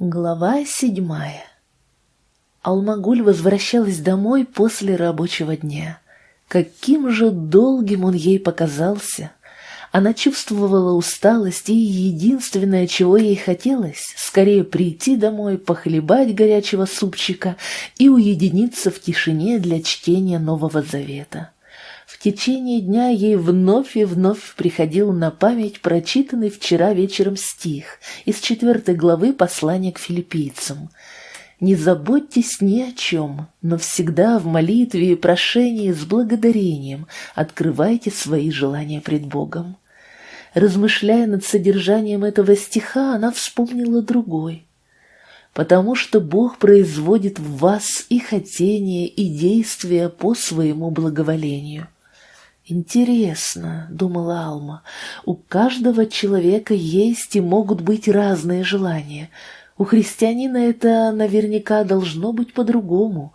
Глава седьмая Алмагуль возвращалась домой после рабочего дня. Каким же долгим он ей показался! Она чувствовала усталость, и единственное, чего ей хотелось, скорее прийти домой, похлебать горячего супчика и уединиться в тишине для чтения Нового Завета. Течение дня ей вновь и вновь приходил на память прочитанный вчера вечером стих из четвертой главы послания к филиппийцам. «Не заботьтесь ни о чем, но всегда в молитве и прошении с благодарением открывайте свои желания пред Богом». Размышляя над содержанием этого стиха, она вспомнила другой. «Потому что Бог производит в вас и хотение, и действия по своему благоволению». «Интересно», — думала Алма, — «у каждого человека есть и могут быть разные желания. У христианина это наверняка должно быть по-другому.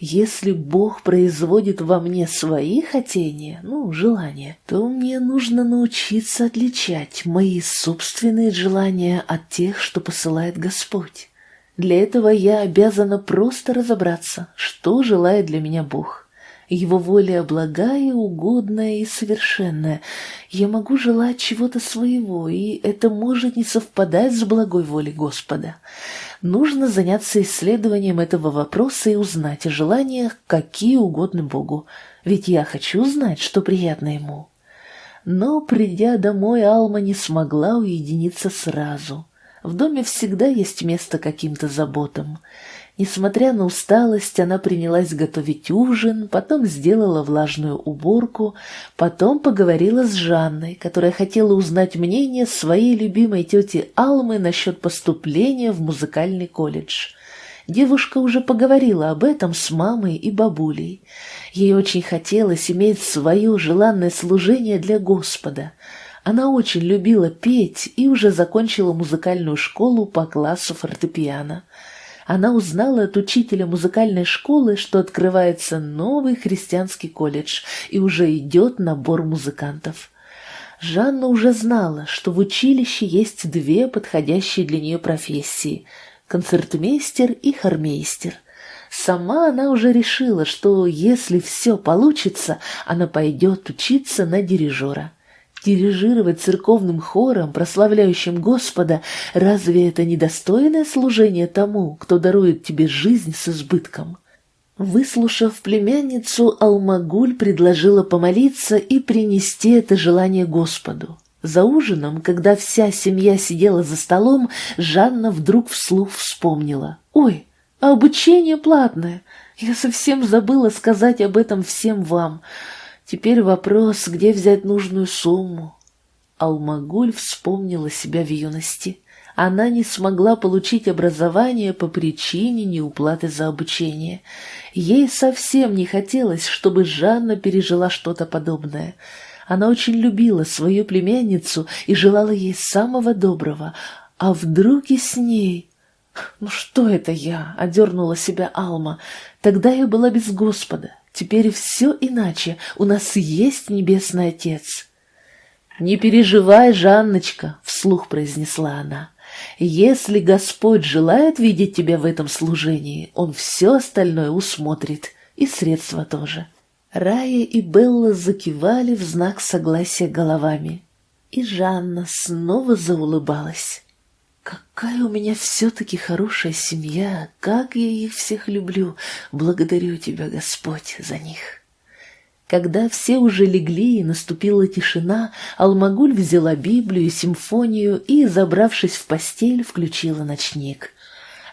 Если Бог производит во мне свои хотения, ну, желания, то мне нужно научиться отличать мои собственные желания от тех, что посылает Господь. Для этого я обязана просто разобраться, что желает для меня Бог». Его воля благая, угодная и совершенная. Я могу желать чего-то своего, и это может не совпадать с благой волей Господа. Нужно заняться исследованием этого вопроса и узнать о желаниях, какие угодны Богу, ведь я хочу знать, что приятно Ему. Но, придя домой, Алма не смогла уединиться сразу. В доме всегда есть место каким-то заботам. Несмотря на усталость, она принялась готовить ужин, потом сделала влажную уборку, потом поговорила с Жанной, которая хотела узнать мнение своей любимой тети Алмы насчет поступления в музыкальный колледж. Девушка уже поговорила об этом с мамой и бабулей. Ей очень хотелось иметь свое желанное служение для Господа. Она очень любила петь и уже закончила музыкальную школу по классу фортепиано она узнала от учителя музыкальной школы, что открывается новый христианский колледж и уже идет набор музыкантов. Жанна уже знала, что в училище есть две подходящие для нее профессии – концертмейстер и хормейстер. Сама она уже решила, что если все получится, она пойдет учиться на дирижера. Дирижировать церковным хором, прославляющим Господа, разве это недостойное служение тому, кто дарует тебе жизнь с избытком? Выслушав племянницу, Алмагуль предложила помолиться и принести это желание Господу. За ужином, когда вся семья сидела за столом, Жанна вдруг вслух вспомнила. «Ой, а обучение платное! Я совсем забыла сказать об этом всем вам. Теперь вопрос, где взять нужную сумму. Алмагуль вспомнила себя в юности. Она не смогла получить образование по причине неуплаты за обучение. Ей совсем не хотелось, чтобы Жанна пережила что-то подобное. Она очень любила свою племянницу и желала ей самого доброго. А вдруг и с ней... «Ну что это я?» — одернула себя Алма. «Тогда я была без Господа. Теперь все иначе. У нас есть Небесный Отец». «Не переживай, Жанночка», — вслух произнесла она. «Если Господь желает видеть тебя в этом служении, Он все остальное усмотрит, и средства тоже». Рая и Белла закивали в знак согласия головами, и Жанна снова заулыбалась. Какая у меня все-таки хорошая семья, как я их всех люблю. Благодарю тебя, Господь, за них. Когда все уже легли и наступила тишина, Алмагуль взяла Библию, симфонию и, забравшись в постель, включила ночник.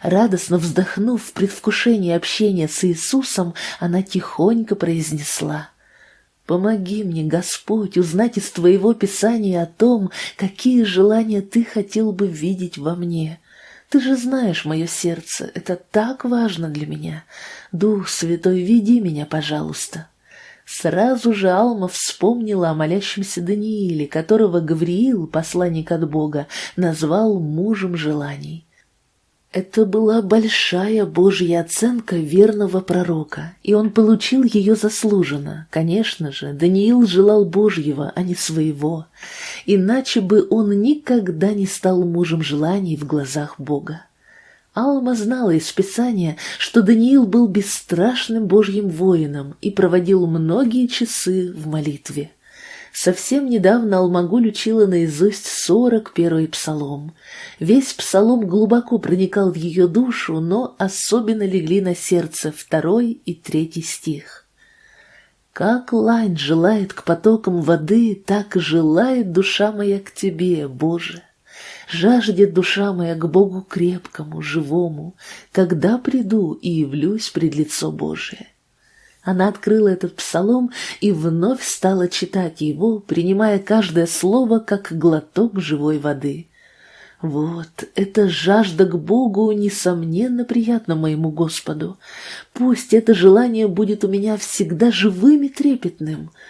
Радостно вздохнув в предвкушении общения с Иисусом, она тихонько произнесла — Помоги мне, Господь, узнать из Твоего Писания о том, какие желания Ты хотел бы видеть во мне. Ты же знаешь мое сердце, это так важно для меня. Дух Святой, веди меня, пожалуйста». Сразу же Алма вспомнила о молящемся Данииле, которого Гавриил, посланник от Бога, назвал мужем желаний. Это была большая Божья оценка верного пророка, и он получил ее заслуженно. Конечно же, Даниил желал Божьего, а не своего, иначе бы он никогда не стал мужем желаний в глазах Бога. Алма знала из Писания, что Даниил был бесстрашным Божьим воином и проводил многие часы в молитве. Совсем недавно Алмагуль учила наизусть сорок первый псалом. Весь псалом глубоко проникал в ее душу, но особенно легли на сердце второй и третий стих. «Как лань желает к потокам воды, так желает душа моя к тебе, Боже!» Жаждет душа моя к Богу крепкому, живому, когда приду и явлюсь пред лицо Божие. Она открыла этот псалом и вновь стала читать его, принимая каждое слово как глоток живой воды. Вот, эта жажда к Богу, несомненно, приятна моему Господу. Пусть это желание будет у меня всегда живым и трепетным —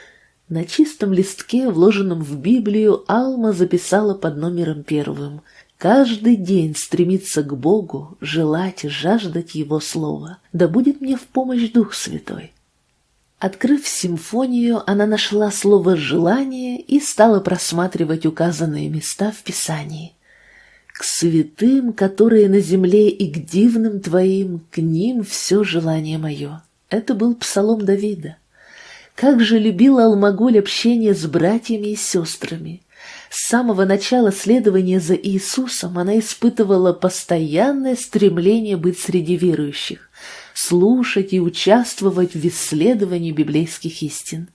на чистом листке, вложенном в Библию, Алма записала под номером первым «Каждый день стремиться к Богу, желать жаждать Его Слова, да будет мне в помощь Дух Святой». Открыв симфонию, она нашла слово «желание» и стала просматривать указанные места в Писании. «К святым, которые на земле, и к дивным Твоим, к ним все желание мое». Это был псалом Давида. Как же любила Алмагуль общение с братьями и сестрами. С самого начала следования за Иисусом она испытывала постоянное стремление быть среди верующих, слушать и участвовать в исследовании библейских истин.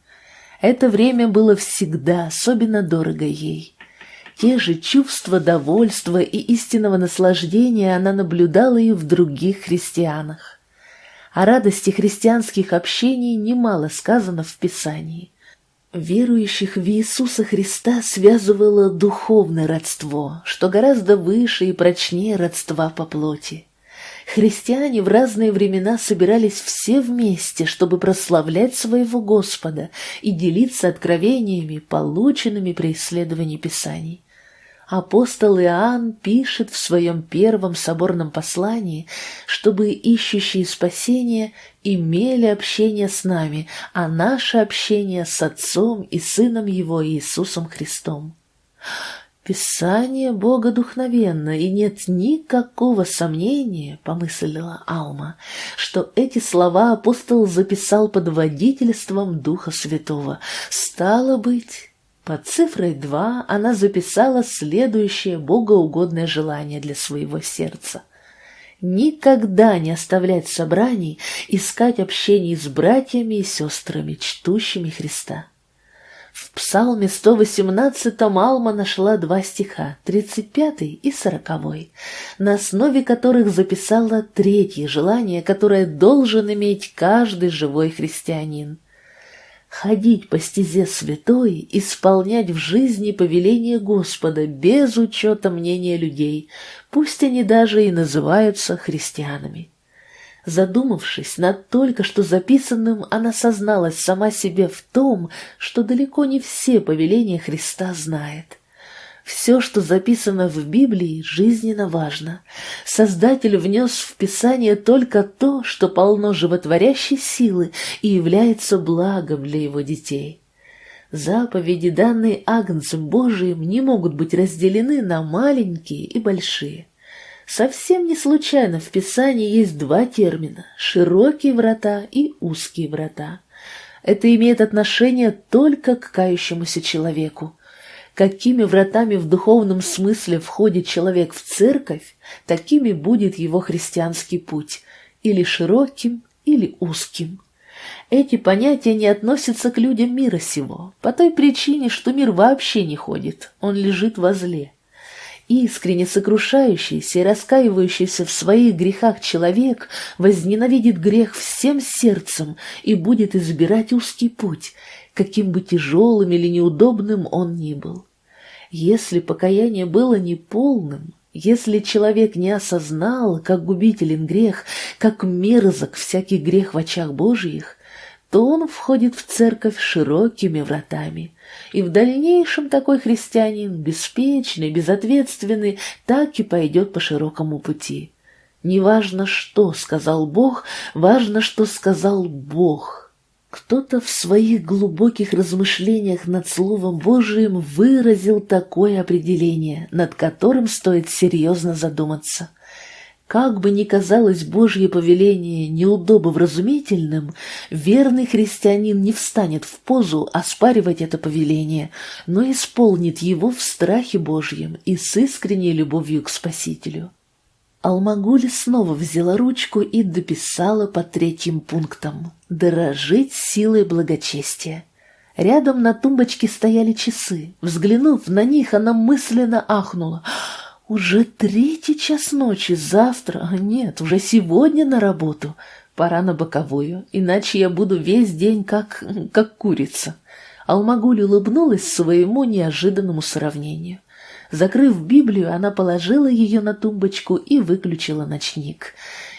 Это время было всегда особенно дорого ей. Те же чувства довольства и истинного наслаждения она наблюдала и в других христианах. О радости христианских общений немало сказано в Писании. Верующих в Иисуса Христа связывало духовное родство, что гораздо выше и прочнее родства по плоти. Христиане в разные времена собирались все вместе, чтобы прославлять своего Господа и делиться откровениями, полученными при исследовании Писаний. Апостол Иоанн пишет в своем первом соборном послании, чтобы ищущие спасения имели общение с нами, а наше общение с Отцом и Сыном Его Иисусом Христом. Писание богодухновенно, и нет никакого сомнения, помыслила Алма, что эти слова апостол записал под водительством Духа Святого. Стало быть, под цифрой два она записала следующее богоугодное желание для своего сердца. Никогда не оставлять собраний, искать общение с братьями и сестрами, чтущими Христа. В псалме 118 Алма нашла два стиха, 35 и 40, на основе которых записала третье желание, которое должен иметь каждый живой христианин ходить по стезе святой, исполнять в жизни повеление Господа без учета мнения людей, пусть они даже и называются христианами. Задумавшись над только что записанным, она созналась сама себе в том, что далеко не все повеления Христа знает. Все, что записано в Библии, жизненно важно. Создатель внес в Писание только то, что полно животворящей силы и является благом для его детей. Заповеди, данные Агнцем Божиим, не могут быть разделены на маленькие и большие. Совсем не случайно в Писании есть два термина – широкие врата и узкие врата. Это имеет отношение только к кающемуся человеку какими вратами в духовном смысле входит человек в церковь, такими будет его христианский путь, или широким, или узким. Эти понятия не относятся к людям мира сего, по той причине, что мир вообще не ходит, он лежит возле. Искренне сокрушающийся и раскаивающийся в своих грехах человек возненавидит грех всем сердцем и будет избирать узкий путь, каким бы тяжелым или неудобным он ни был. Если покаяние было неполным, если человек не осознал, как губителен грех, как мерзок всякий грех в очах Божьих, то он входит в церковь широкими вратами, и в дальнейшем такой христианин, беспечный, безответственный, так и пойдет по широкому пути. Не важно, что сказал Бог, важно, что сказал Бог. Кто-то в своих глубоких размышлениях над Словом Божиим выразил такое определение, над которым стоит серьезно задуматься. Как бы ни казалось Божье повеление неудобовразумительным, верный христианин не встанет в позу оспаривать это повеление, но исполнит его в страхе Божьем и с искренней любовью к Спасителю. Алмагуль снова взяла ручку и дописала по третьим пунктам «Дорожить силой благочестия». Рядом на тумбочке стояли часы. Взглянув на них, она мысленно ахнула — уже третий час ночи, завтра, а нет, уже сегодня на работу. Пора на боковую, иначе я буду весь день как... как курица. Алмагуль улыбнулась своему неожиданному сравнению. Закрыв Библию, она положила ее на тумбочку и выключила ночник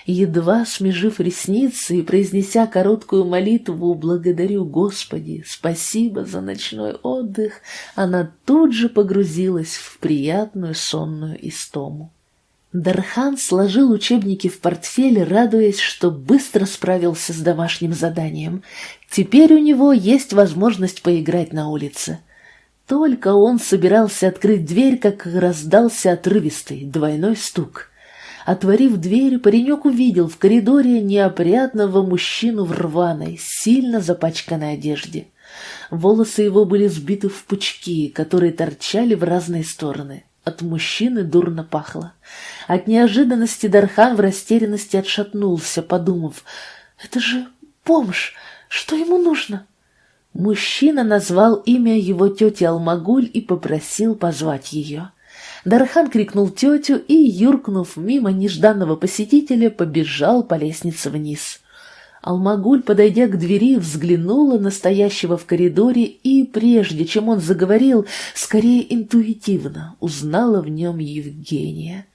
едва смежив ресницы и произнеся короткую молитву «Благодарю Господи, спасибо за ночной отдых», она тут же погрузилась в приятную сонную истому. Дархан сложил учебники в портфеле, радуясь, что быстро справился с домашним заданием. Теперь у него есть возможность поиграть на улице. Только он собирался открыть дверь, как раздался отрывистый двойной стук — Отворив дверь, паренек увидел в коридоре неопрятного мужчину в рваной, сильно запачканной одежде. Волосы его были сбиты в пучки, которые торчали в разные стороны. От мужчины дурно пахло. От неожиданности Дархан в растерянности отшатнулся, подумав, «Это же бомж! Что ему нужно?» Мужчина назвал имя его тети Алмагуль и попросил позвать ее. Дархан крикнул тетю и, юркнув мимо нежданного посетителя, побежал по лестнице вниз. Алмагуль, подойдя к двери, взглянула на стоящего в коридоре и, прежде чем он заговорил, скорее интуитивно узнала в нем Евгения.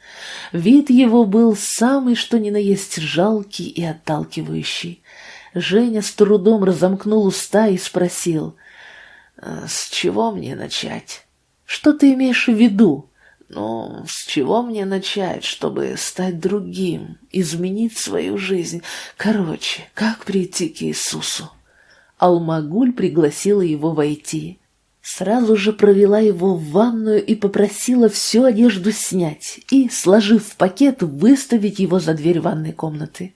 Вид его был самый что ни на есть жалкий и отталкивающий. Женя с трудом разомкнул уста и спросил, «С чего мне начать?» «Что ты имеешь в виду?» Ну, с чего мне начать, чтобы стать другим, изменить свою жизнь? Короче, как прийти к Иисусу? Алмагуль пригласила его войти. Сразу же провела его в ванную и попросила всю одежду снять и, сложив в пакет, выставить его за дверь ванной комнаты.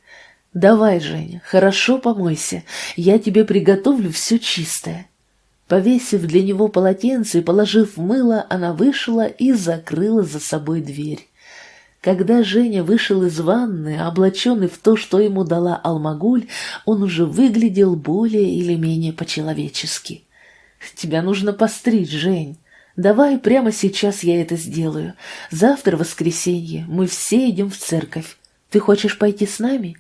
«Давай, Женя, хорошо помойся, я тебе приготовлю все чистое». Повесив для него полотенце и положив мыло, она вышла и закрыла за собой дверь. Когда Женя вышел из ванны, облаченный в то, что ему дала Алмагуль, он уже выглядел более или менее по-человечески. «Тебя нужно постричь, Жень. Давай прямо сейчас я это сделаю. Завтра воскресенье, мы все идем в церковь. Ты хочешь пойти с нами?»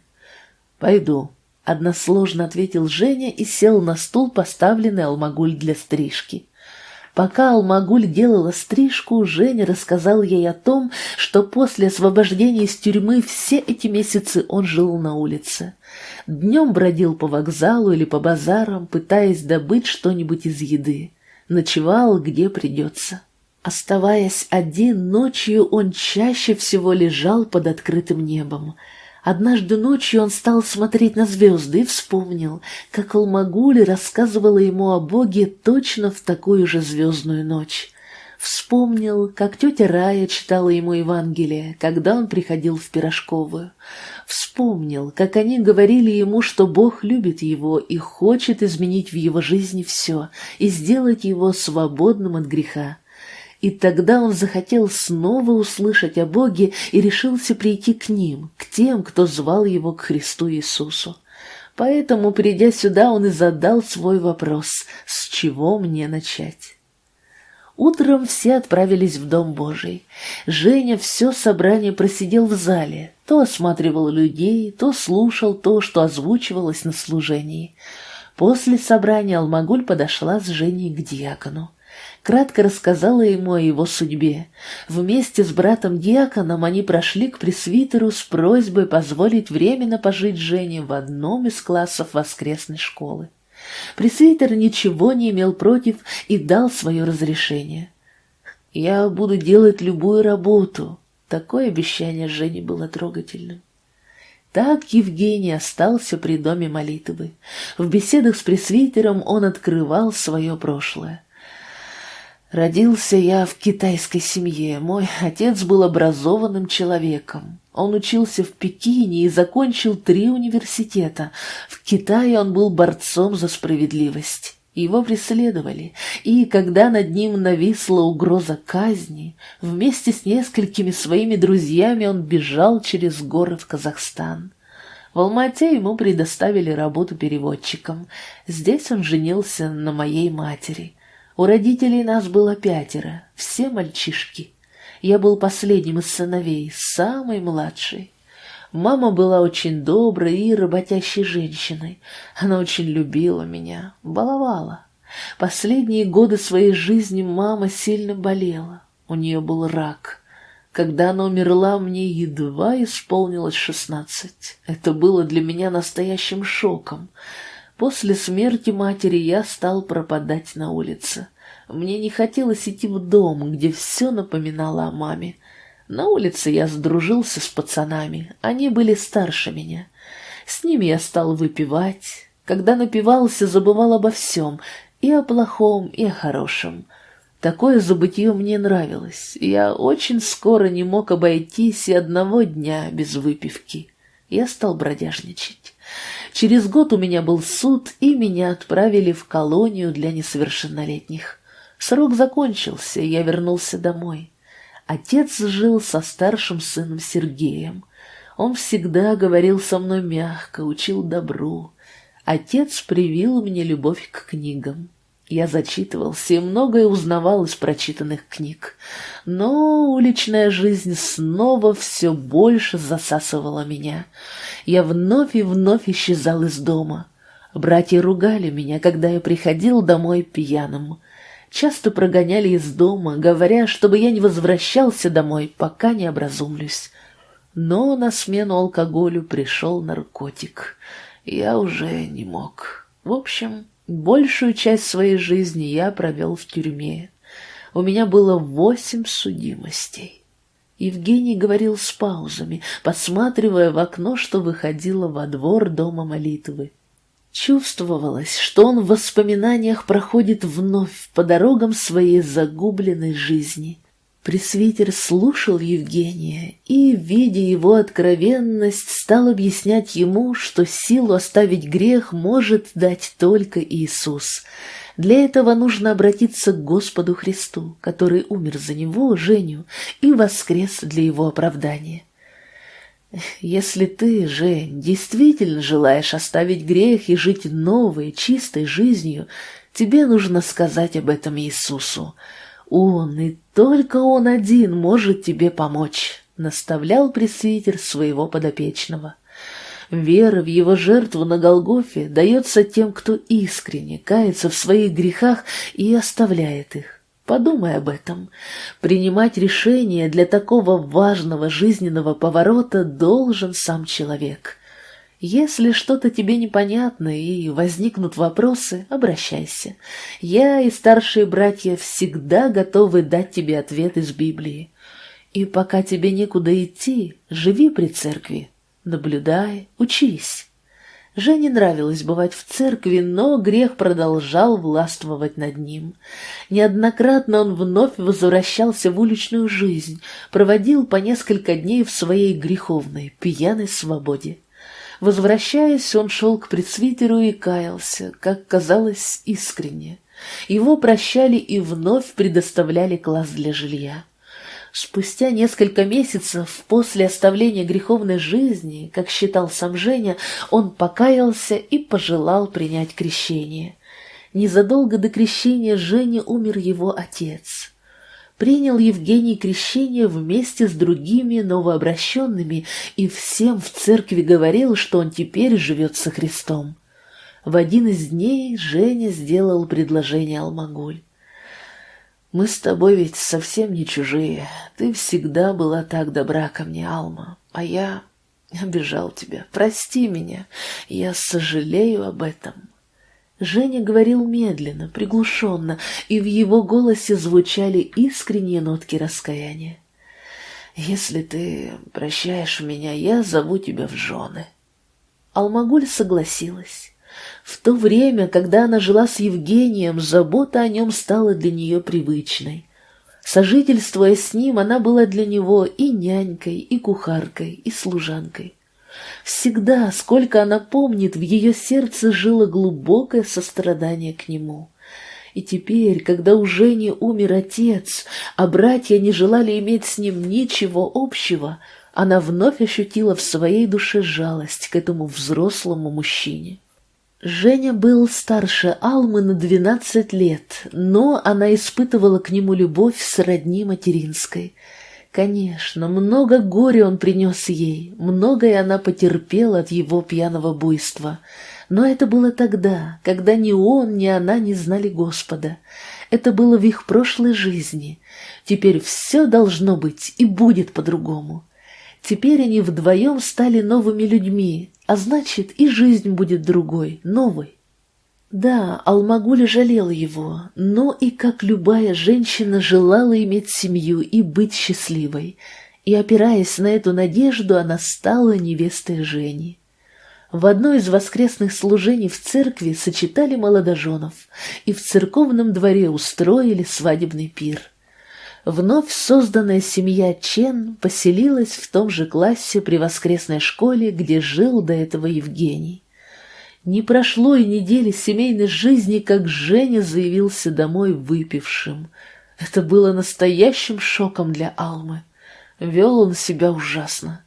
«Пойду», Односложно ответил Женя и сел на стул, поставленный Алмагуль для стрижки. Пока Алмагуль делала стрижку, Женя рассказал ей о том, что после освобождения из тюрьмы все эти месяцы он жил на улице. Днем бродил по вокзалу или по базарам, пытаясь добыть что-нибудь из еды. Ночевал, где придется. Оставаясь один, ночью он чаще всего лежал под открытым небом — Однажды ночью он стал смотреть на звезды и вспомнил, как Алмагули рассказывала ему о Боге точно в такую же звездную ночь. Вспомнил, как тетя Рая читала ему Евангелие, когда он приходил в Пирожковую. Вспомнил, как они говорили ему, что Бог любит его и хочет изменить в его жизни все и сделать его свободным от греха. И тогда он захотел снова услышать о Боге и решился прийти к ним, к тем, кто звал его к Христу Иисусу. Поэтому, придя сюда, он и задал свой вопрос «С чего мне начать?». Утром все отправились в Дом Божий. Женя все собрание просидел в зале, то осматривал людей, то слушал то, что озвучивалось на служении. После собрания Алмагуль подошла с Женей к диакону кратко рассказала ему о его судьбе. Вместе с братом-диаконом они прошли к пресвитеру с просьбой позволить временно пожить Жене в одном из классов воскресной школы. Пресвитер ничего не имел против и дал свое разрешение. «Я буду делать любую работу». Такое обещание Жене было трогательным. Так Евгений остался при доме молитвы. В беседах с пресвитером он открывал свое прошлое. Родился я в китайской семье. Мой отец был образованным человеком. Он учился в Пекине и закончил три университета. В Китае он был борцом за справедливость. Его преследовали, и когда над ним нависла угроза казни, вместе с несколькими своими друзьями он бежал через горы в Казахстан. В Алмате ему предоставили работу переводчиком. Здесь он женился на моей матери. У родителей нас было пятеро, все мальчишки. Я был последним из сыновей, самый младший. Мама была очень доброй и работящей женщиной. Она очень любила меня, баловала. Последние годы своей жизни мама сильно болела. У нее был рак. Когда она умерла, мне едва исполнилось шестнадцать. Это было для меня настоящим шоком. После смерти матери я стал пропадать на улице. Мне не хотелось идти в дом, где все напоминало о маме. На улице я сдружился с пацанами, они были старше меня. С ними я стал выпивать. Когда напивался, забывал обо всем, и о плохом, и о хорошем. Такое забытье мне нравилось, я очень скоро не мог обойтись и одного дня без выпивки. Я стал бродяжничать. Через год у меня был суд, и меня отправили в колонию для несовершеннолетних. Срок закончился, и я вернулся домой. Отец жил со старшим сыном Сергеем. Он всегда говорил со мной мягко, учил добру. Отец привил мне любовь к книгам. Я зачитывался и многое узнавал из прочитанных книг. Но уличная жизнь снова все больше засасывала меня. Я вновь и вновь исчезал из дома. Братья ругали меня, когда я приходил домой пьяным. Часто прогоняли из дома, говоря, чтобы я не возвращался домой, пока не образумлюсь. Но на смену алкоголю пришел наркотик. Я уже не мог. В общем... Большую часть своей жизни я провел в тюрьме. У меня было восемь судимостей. Евгений говорил с паузами, посматривая в окно, что выходило во двор дома молитвы. Чувствовалось, что он в воспоминаниях проходит вновь по дорогам своей загубленной жизни. Пресвитер слушал Евгения и, видя его откровенность, стал объяснять ему, что силу оставить грех может дать только Иисус. Для этого нужно обратиться к Господу Христу, который умер за него, Женю, и воскрес для его оправдания. Если ты, Жень, действительно желаешь оставить грех и жить новой, чистой жизнью, тебе нужно сказать об этом Иисусу. Он и только он один может тебе помочь, наставлял пресвитер своего подопечного. Вера в его жертву на Голгофе дается тем, кто искренне кается в своих грехах и оставляет их. Подумай об этом. Принимать решение для такого важного жизненного поворота должен сам человек. Если что-то тебе непонятно и возникнут вопросы, обращайся. Я и старшие братья всегда готовы дать тебе ответ из Библии. И пока тебе некуда идти, живи при церкви, наблюдай, учись. Жене нравилось бывать в церкви, но грех продолжал властвовать над ним. Неоднократно он вновь возвращался в уличную жизнь, проводил по несколько дней в своей греховной, пьяной свободе. Возвращаясь, он шел к предсвитеру и каялся, как казалось, искренне. Его прощали и вновь предоставляли класс для жилья. Спустя несколько месяцев после оставления греховной жизни, как считал сам Женя, он покаялся и пожелал принять крещение. Незадолго до крещения Жени умер его отец принял Евгений крещение вместе с другими новообращенными и всем в церкви говорил, что он теперь живет со Христом. В один из дней Женя сделал предложение Алмагуль. «Мы с тобой ведь совсем не чужие. Ты всегда была так добра ко мне, Алма, а я обижал тебя. Прости меня, я сожалею об этом». Женя говорил медленно, приглушенно, и в его голосе звучали искренние нотки раскаяния. «Если ты прощаешь меня, я зову тебя в жены». Алмагуль согласилась. В то время, когда она жила с Евгением, забота о нем стала для нее привычной. Сожительствуя с ним, она была для него и нянькой, и кухаркой, и служанкой. Всегда, сколько она помнит, в ее сердце жило глубокое сострадание к нему. И теперь, когда у Жени умер отец, а братья не желали иметь с ним ничего общего, она вновь ощутила в своей душе жалость к этому взрослому мужчине. Женя был старше Алмы на двенадцать лет, но она испытывала к нему любовь сродни материнской. Конечно, много горя он принес ей, многое она потерпела от его пьяного буйства. Но это было тогда, когда ни он, ни она не знали Господа. Это было в их прошлой жизни. Теперь все должно быть и будет по-другому. Теперь они вдвоем стали новыми людьми, а значит, и жизнь будет другой, новой. Да, Алмагуля жалела его, но и как любая женщина желала иметь семью и быть счастливой, и, опираясь на эту надежду, она стала невестой Жени. В одно из воскресных служений в церкви сочетали молодоженов, и в церковном дворе устроили свадебный пир. Вновь созданная семья Чен поселилась в том же классе при воскресной школе, где жил до этого Евгений. Не прошло и недели семейной жизни, как Женя заявился домой выпившим. Это было настоящим шоком для Алмы. Вел он себя ужасно.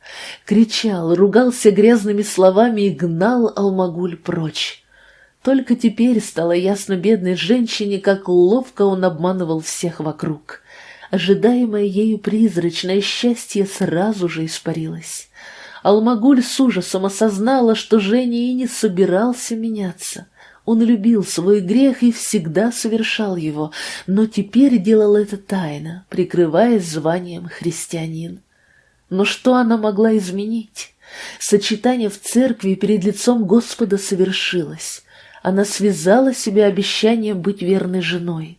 Кричал, ругался грязными словами и гнал Алмагуль прочь. Только теперь стало ясно бедной женщине, как ловко он обманывал всех вокруг ожидаемое ею призрачное счастье сразу же испарилось. Алмагуль с ужасом осознала, что Женя и не собирался меняться. Он любил свой грех и всегда совершал его, но теперь делал это тайно, прикрываясь званием христианин. Но что она могла изменить? Сочетание в церкви перед лицом Господа совершилось. Она связала себя обещанием быть верной женой.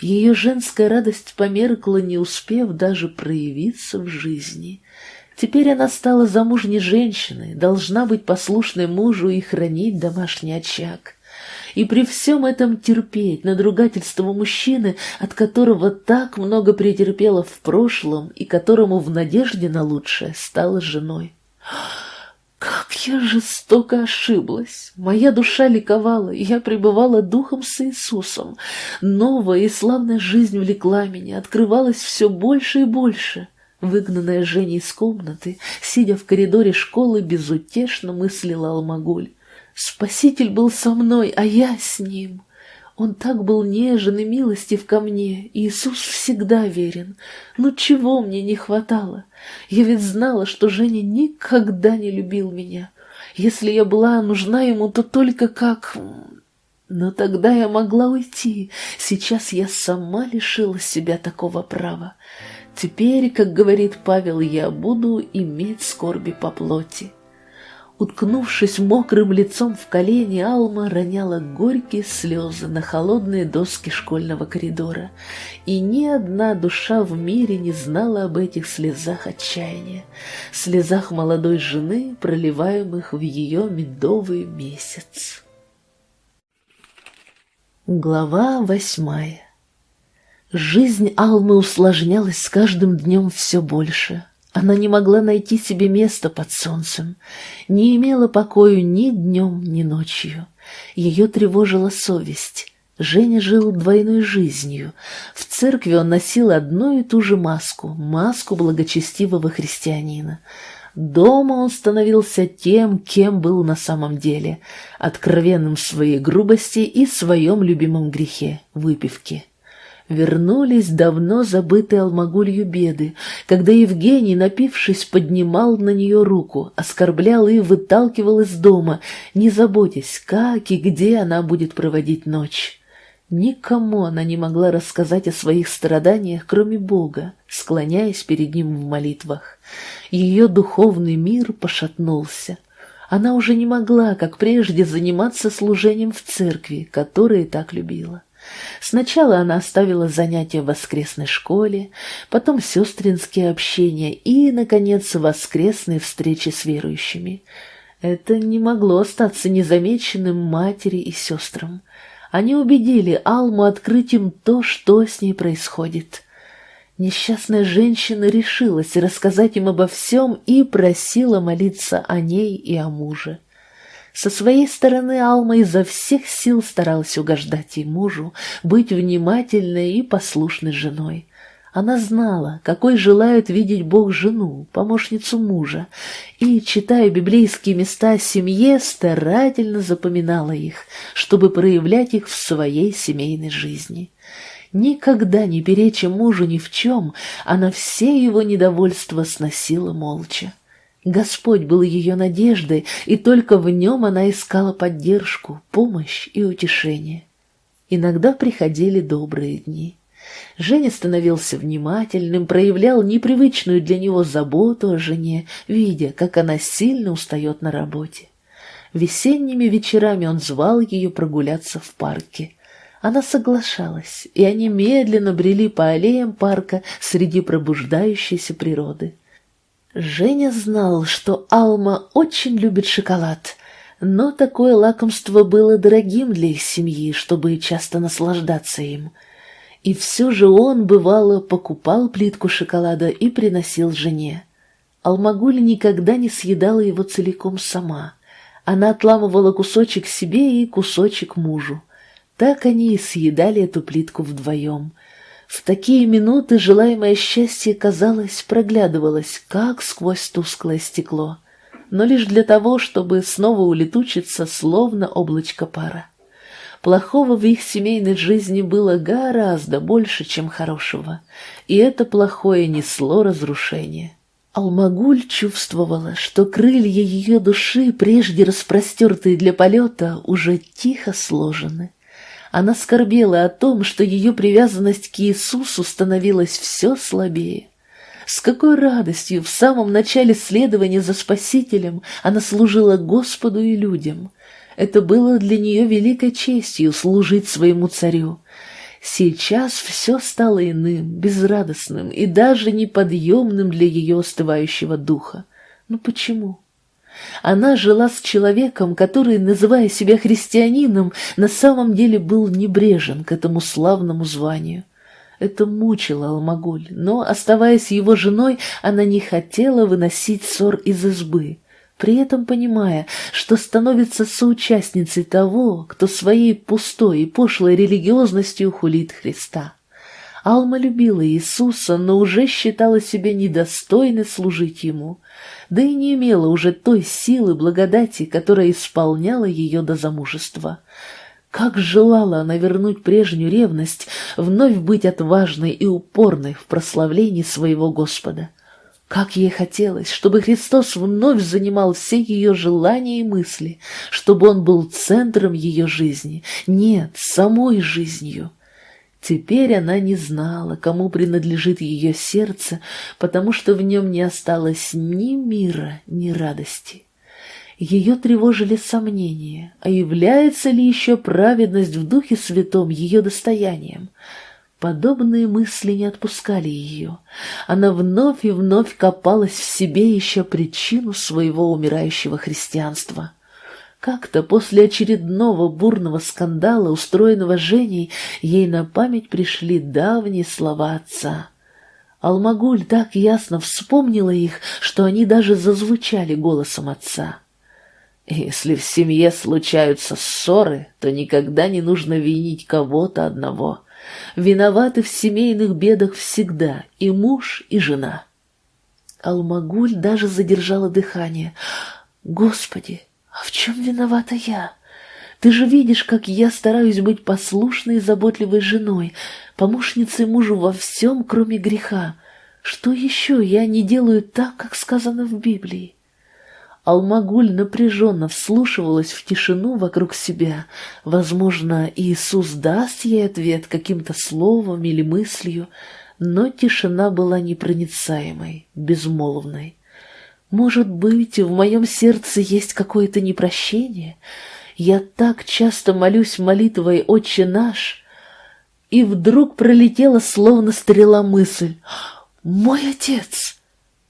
Ее женская радость померкла, не успев даже проявиться в жизни. Теперь она стала замужней женщиной, должна быть послушной мужу и хранить домашний очаг. И при всем этом терпеть надругательство мужчины, от которого так много претерпела в прошлом и которому в надежде на лучшее стала женой. Как я жестоко ошиблась! Моя душа ликовала, я пребывала духом с Иисусом. Новая и славная жизнь влекла меня, открывалась все больше и больше. Выгнанная Женя из комнаты, сидя в коридоре школы, безутешно мыслила Алмагуль. Спаситель был со мной, а я с ним. Он так был нежен и милостив ко мне, Иисус всегда верен. Ну чего мне не хватало? Я ведь знала, что Женя никогда не любил меня. Если я была нужна ему, то только как... Но тогда я могла уйти. Сейчас я сама лишила себя такого права. Теперь, как говорит Павел, я буду иметь скорби по плоти. Уткнувшись мокрым лицом в колени, Алма роняла горькие слезы на холодные доски школьного коридора, и ни одна душа в мире не знала об этих слезах отчаяния, слезах молодой жены, проливаемых в ее медовый месяц. Глава восьмая Жизнь Алмы усложнялась с каждым днем все больше. Она не могла найти себе места под солнцем, не имела покою ни днем, ни ночью. Ее тревожила совесть. Женя жил двойной жизнью. В церкви он носил одну и ту же маску, маску благочестивого христианина. Дома он становился тем, кем был на самом деле, откровенным в своей грубости и своем любимом грехе — выпивке. Вернулись давно забытые Алмагулью беды, когда Евгений, напившись, поднимал на нее руку, оскорблял и выталкивал из дома, не заботясь, как и где она будет проводить ночь. Никому она не могла рассказать о своих страданиях, кроме Бога, склоняясь перед Ним в молитвах. Ее духовный мир пошатнулся. Она уже не могла, как прежде, заниматься служением в церкви, которое так любила. Сначала она оставила занятия в воскресной школе, потом сестринские общения и, наконец, воскресные встречи с верующими. Это не могло остаться незамеченным матери и сестрам. Они убедили Алму открыть им то, что с ней происходит. Несчастная женщина решилась рассказать им обо всем и просила молиться о ней и о муже. Со своей стороны Алма изо всех сил старалась угождать ей мужу, быть внимательной и послушной женой. Она знала, какой желает видеть Бог жену, помощницу мужа, и, читая библейские места о семье, старательно запоминала их, чтобы проявлять их в своей семейной жизни. Никогда не переча мужу ни в чем, она все его недовольства сносила молча. Господь был ее надеждой, и только в нем она искала поддержку, помощь и утешение. Иногда приходили добрые дни. Женя становился внимательным, проявлял непривычную для него заботу о жене, видя, как она сильно устает на работе. Весенними вечерами он звал ее прогуляться в парке. Она соглашалась, и они медленно брели по аллеям парка среди пробуждающейся природы. Женя знал, что Алма очень любит шоколад, но такое лакомство было дорогим для их семьи, чтобы часто наслаждаться им. И все же он, бывало, покупал плитку шоколада и приносил жене. Алмагуль никогда не съедала его целиком сама. Она отламывала кусочек себе и кусочек мужу. Так они и съедали эту плитку вдвоем. В такие минуты желаемое счастье, казалось, проглядывалось, как сквозь тусклое стекло, но лишь для того, чтобы снова улетучиться, словно облачко пара. Плохого в их семейной жизни было гораздо больше, чем хорошего, и это плохое несло разрушение. Алмагуль чувствовала, что крылья ее души, прежде распростертые для полета, уже тихо сложены. Она скорбела о том, что ее привязанность к Иисусу становилась все слабее. С какой радостью в самом начале следования за Спасителем она служила Господу и людям. Это было для нее великой честью служить своему царю. Сейчас все стало иным, безрадостным и даже неподъемным для ее остывающего духа. Но почему? Она жила с человеком, который, называя себя христианином, на самом деле был небрежен к этому славному званию. Это мучило Алмагуль, но, оставаясь его женой, она не хотела выносить ссор из избы, при этом понимая, что становится соучастницей того, кто своей пустой и пошлой религиозностью хулит Христа. Алма любила Иисуса, но уже считала себя недостойной служить Ему, да и не имела уже той силы благодати, которая исполняла ее до замужества. Как желала она вернуть прежнюю ревность, вновь быть отважной и упорной в прославлении своего Господа. Как ей хотелось, чтобы Христос вновь занимал все ее желания и мысли, чтобы Он был центром ее жизни, нет, самой жизнью. Теперь она не знала, кому принадлежит ее сердце, потому что в нем не осталось ни мира, ни радости. Ее тревожили сомнения, а является ли еще праведность в Духе Святом ее достоянием. Подобные мысли не отпускали ее. Она вновь и вновь копалась в себе еще причину своего умирающего христианства. Как-то после очередного бурного скандала, устроенного Женей, ей на память пришли давние слова отца. Алмагуль так ясно вспомнила их, что они даже зазвучали голосом отца. «Если в семье случаются ссоры, то никогда не нужно винить кого-то одного. Виноваты в семейных бедах всегда и муж, и жена». Алмагуль даже задержала дыхание. «Господи, а в чем виновата я? Ты же видишь, как я стараюсь быть послушной и заботливой женой, помощницей мужу во всем, кроме греха. Что еще я не делаю так, как сказано в Библии? Алмагуль напряженно вслушивалась в тишину вокруг себя. Возможно, Иисус даст ей ответ каким-то словом или мыслью, но тишина была непроницаемой, безмолвной. Может быть, в моем сердце есть какое-то непрощение? Я так часто молюсь молитвой «Отче наш», и вдруг пролетела словно стрела мысль «Мой отец!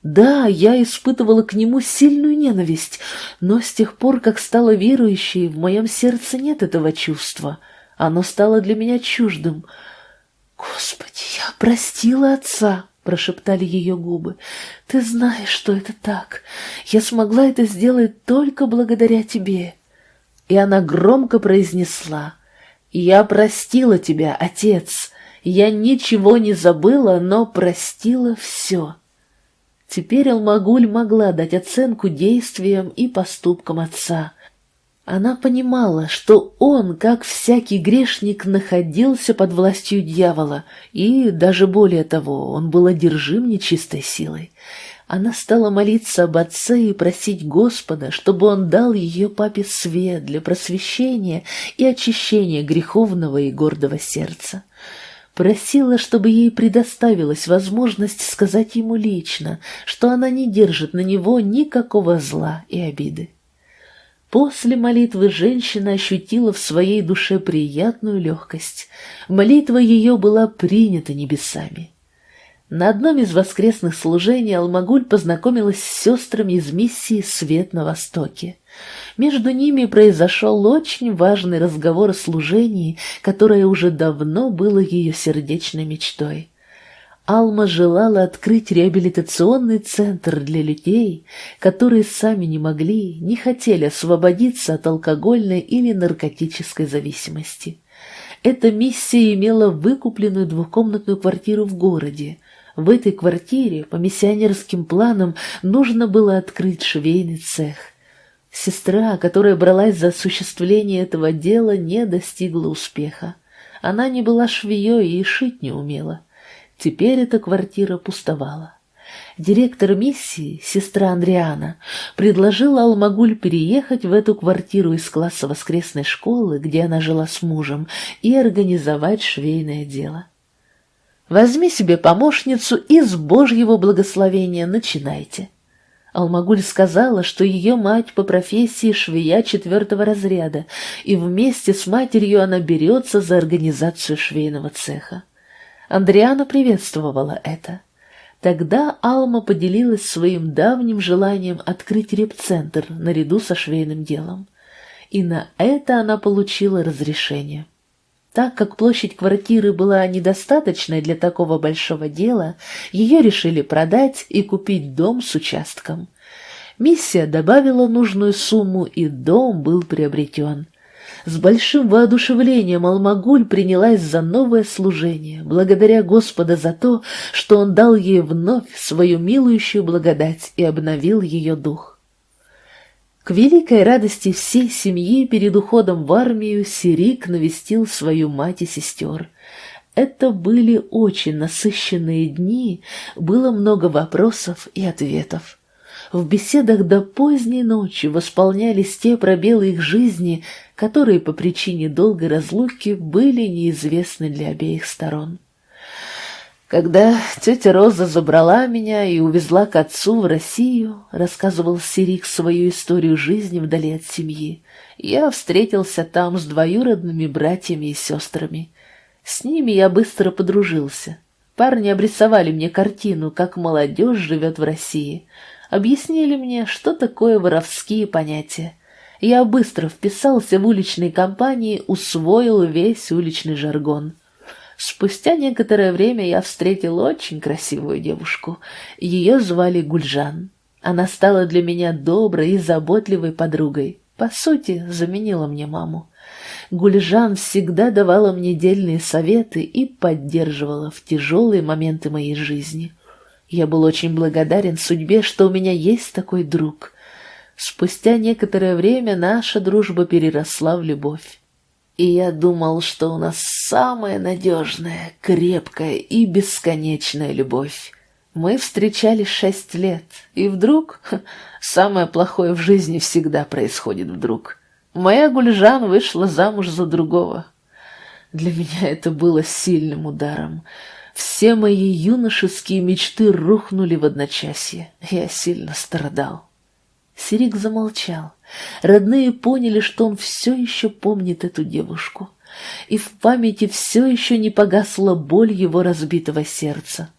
Да, я испытывала к нему сильную ненависть, но с тех пор, как стала верующей, в моем сердце нет этого чувства. Оно стало для меня чуждым. «Господи, я простила отца!» — прошептали ее губы. «Ты знаешь, что это так. Я смогла это сделать только благодаря тебе». И она громко произнесла. «Я простила тебя, отец. Я ничего не забыла, но простила все». Теперь Алмагуль могла дать оценку действиям и поступкам отца. Она понимала, что он, как всякий грешник, находился под властью дьявола, и, даже более того, он был одержим нечистой силой. Она стала молиться об отце и просить Господа, чтобы он дал ее папе свет для просвещения и очищения греховного и гордого сердца. Просила, чтобы ей предоставилась возможность сказать ему лично, что она не держит на него никакого зла и обиды. После молитвы женщина ощутила в своей душе приятную легкость. Молитва ее была принята небесами. На одном из воскресных служений Алмагуль познакомилась с сестрами из миссии «Свет на Востоке». Между ними произошел очень важный разговор о служении, которое уже давно было ее сердечной мечтой. Алма желала открыть реабилитационный центр для людей, которые сами не могли, не хотели освободиться от алкогольной или наркотической зависимости. Эта миссия имела выкупленную двухкомнатную квартиру в городе. В этой квартире по миссионерским планам нужно было открыть швейный цех – Сестра, которая бралась за осуществление этого дела, не достигла успеха. Она не была швеей и шить не умела. Теперь эта квартира пустовала. Директор миссии, сестра Андриана, предложила Алмагуль переехать в эту квартиру из класса воскресной школы, где она жила с мужем, и организовать швейное дело. «Возьми себе помощницу и с Божьего благословения начинайте», Алмагуль сказала, что ее мать по профессии швея четвертого разряда, и вместе с матерью она берется за организацию швейного цеха. Андриана приветствовала это. Тогда Алма поделилась своим давним желанием открыть репцентр наряду со швейным делом. И на это она получила разрешение. Так как площадь квартиры была недостаточной для такого большого дела, ее решили продать и купить дом с участком. Миссия добавила нужную сумму, и дом был приобретен. С большим воодушевлением Алмагуль принялась за новое служение, благодаря Господа за то, что Он дал ей вновь свою милующую благодать и обновил ее дух. К великой радости всей семьи перед уходом в армию Сирик навестил свою мать и сестер. Это были очень насыщенные дни, было много вопросов и ответов. В беседах до поздней ночи восполнялись те пробелы их жизни, которые по причине долгой разлуки были неизвестны для обеих сторон. Когда тетя Роза забрала меня и увезла к отцу в Россию, рассказывал Сирик свою историю жизни вдали от семьи, я встретился там с двоюродными братьями и сестрами. С ними я быстро подружился. Парни обрисовали мне картину, как молодежь живет в России. Объяснили мне, что такое воровские понятия. Я быстро вписался в уличные компании, усвоил весь уличный жаргон. Спустя некоторое время я встретил очень красивую девушку. Ее звали Гульжан. Она стала для меня доброй и заботливой подругой. По сути, заменила мне маму. Гульжан всегда давала мне дельные советы и поддерживала в тяжелые моменты моей жизни. Я был очень благодарен судьбе, что у меня есть такой друг. Спустя некоторое время наша дружба переросла в любовь. И я думал, что у нас самая надежная, крепкая и бесконечная любовь. Мы встречались шесть лет, и вдруг... самое плохое в жизни всегда происходит вдруг. Моя Гульжан вышла замуж за другого. Для меня это было сильным ударом. Все мои юношеские мечты рухнули в одночасье. Я сильно страдал. Сирик замолчал. Родные поняли, что он все еще помнит эту девушку. И в памяти все еще не погасла боль его разбитого сердца.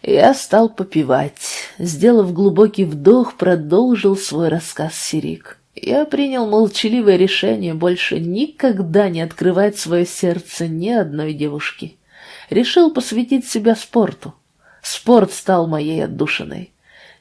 Я стал попивать. Сделав глубокий вдох, продолжил свой рассказ Сирик. Я принял молчаливое решение больше никогда не открывать свое сердце ни одной девушке. Решил посвятить себя спорту. Спорт стал моей отдушиной.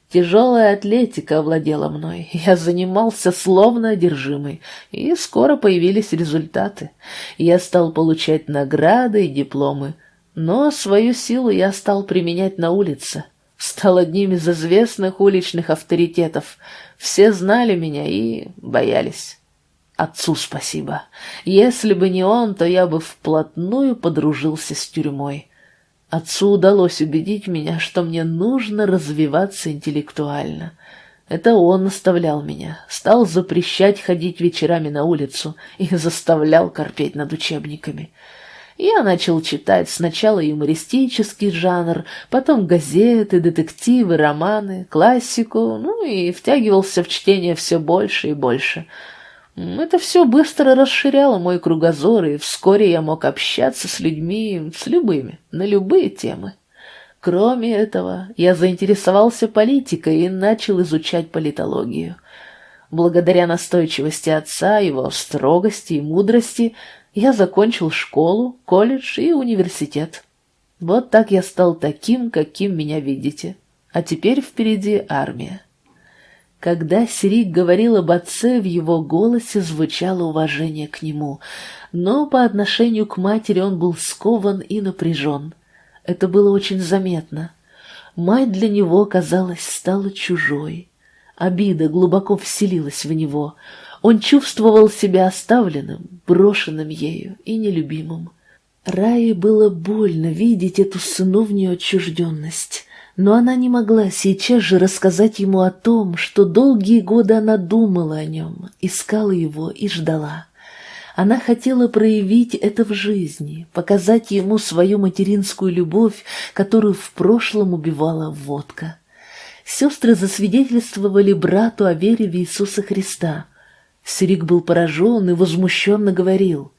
Тяжелая атлетика овладела мной, я занимался словно одержимый, и скоро появились результаты. Я стал получать награды и дипломы, но свою силу я стал применять на улице, стал одним из известных уличных авторитетов. Все знали меня и боялись. Отцу спасибо. Если бы не он, то я бы вплотную подружился с тюрьмой. Отцу удалось убедить меня, что мне нужно развиваться интеллектуально. Это он наставлял меня, стал запрещать ходить вечерами на улицу и заставлял корпеть над учебниками. Я начал читать сначала юмористический жанр, потом газеты, детективы, романы, классику, ну и втягивался в чтение все больше и больше — это все быстро расширяло мой кругозор, и вскоре я мог общаться с людьми, с любыми, на любые темы. Кроме этого, я заинтересовался политикой и начал изучать политологию. Благодаря настойчивости отца, его строгости и мудрости, я закончил школу, колледж и университет. Вот так я стал таким, каким меня видите. А теперь впереди армия. Когда Сирик говорил об отце, в его голосе звучало уважение к нему, но по отношению к матери он был скован и напряжен. Это было очень заметно. Мать для него, казалось, стала чужой. Обида глубоко вселилась в него. Он чувствовал себя оставленным, брошенным ею и нелюбимым. Рае было больно видеть эту сыновнюю отчужденность но она не могла сейчас же рассказать ему о том, что долгие годы она думала о нем, искала его и ждала. Она хотела проявить это в жизни, показать ему свою материнскую любовь, которую в прошлом убивала водка. Сестры засвидетельствовали брату о вере в Иисуса Христа. Сирик был поражен и возмущенно говорил,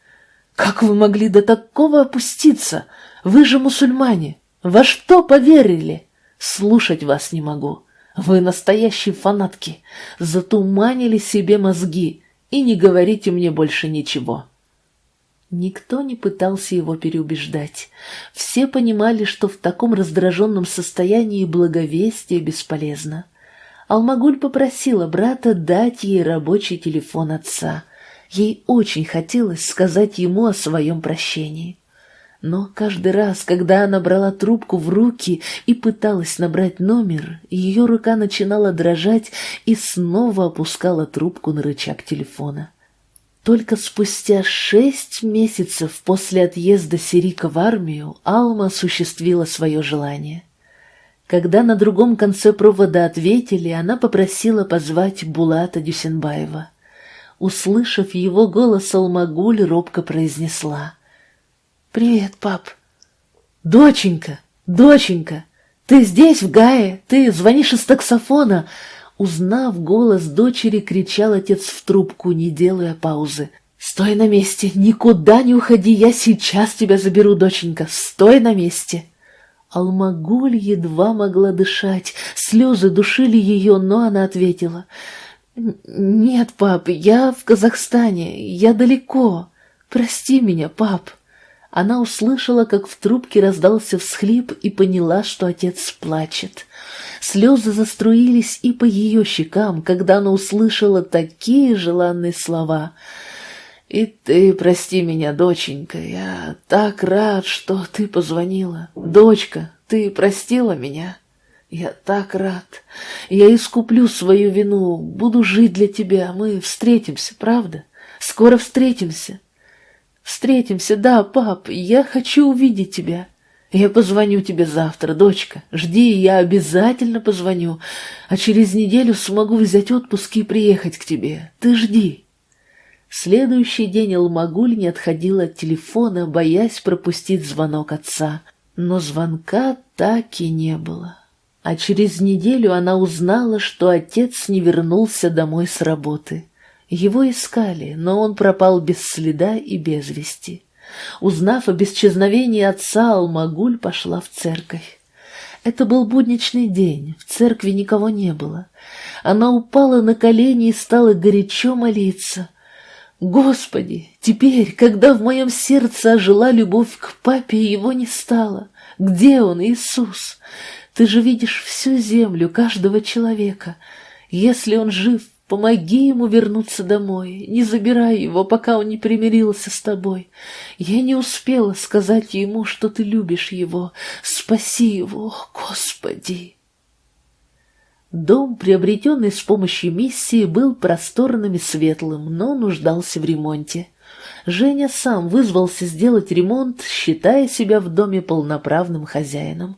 «Как вы могли до такого опуститься? Вы же мусульмане! Во что поверили?» Слушать вас не могу. Вы настоящие фанатки. Затуманили себе мозги. И не говорите мне больше ничего. Никто не пытался его переубеждать. Все понимали, что в таком раздраженном состоянии благовестие бесполезно. Алмагуль попросила брата дать ей рабочий телефон отца. Ей очень хотелось сказать ему о своем прощении. Но каждый раз, когда она брала трубку в руки и пыталась набрать номер, ее рука начинала дрожать и снова опускала трубку на рычаг телефона. Только спустя шесть месяцев после отъезда Сирика в армию Алма осуществила свое желание. Когда на другом конце провода ответили, она попросила позвать Булата Дюсенбаева. Услышав его голос, Алмагуль робко произнесла — «Привет, пап». «Доченька, доченька, ты здесь, в Гае? Ты звонишь из таксофона?» Узнав голос дочери, кричал отец в трубку, не делая паузы. «Стой на месте, никуда не уходи, я сейчас тебя заберу, доченька, стой на месте!» Алмагуль едва могла дышать, слезы душили ее, но она ответила. «Нет, пап, я в Казахстане, я далеко. Прости меня, пап». Она услышала, как в трубке раздался всхлип и поняла, что отец плачет. Слезы заструились и по ее щекам, когда она услышала такие желанные слова. «И ты прости меня, доченька, я так рад, что ты позвонила. Дочка, ты простила меня?» «Я так рад. Я искуплю свою вину, буду жить для тебя. Мы встретимся, правда? Скоро встретимся. Встретимся, да, пап, я хочу увидеть тебя. Я позвоню тебе завтра, дочка. Жди, я обязательно позвоню. А через неделю смогу взять отпуск и приехать к тебе. Ты жди. Следующий день Алмагуль не отходила от телефона, боясь пропустить звонок отца. Но звонка так и не было. А через неделю она узнала, что отец не вернулся домой с работы. Его искали, но он пропал без следа и без вести. Узнав о бесчезновении отца, Алмагуль пошла в церковь. Это был будничный день, в церкви никого не было. Она упала на колени и стала горячо молиться. «Господи, теперь, когда в моем сердце ожила любовь к папе, его не стало. Где он, Иисус? Ты же видишь всю землю, каждого человека. Если он жив, Помоги ему вернуться домой, не забирай его, пока он не примирился с тобой. Я не успела сказать ему, что ты любишь его. Спаси его, Господи!» Дом, приобретенный с помощью миссии, был просторным и светлым, но нуждался в ремонте. Женя сам вызвался сделать ремонт, считая себя в доме полноправным хозяином.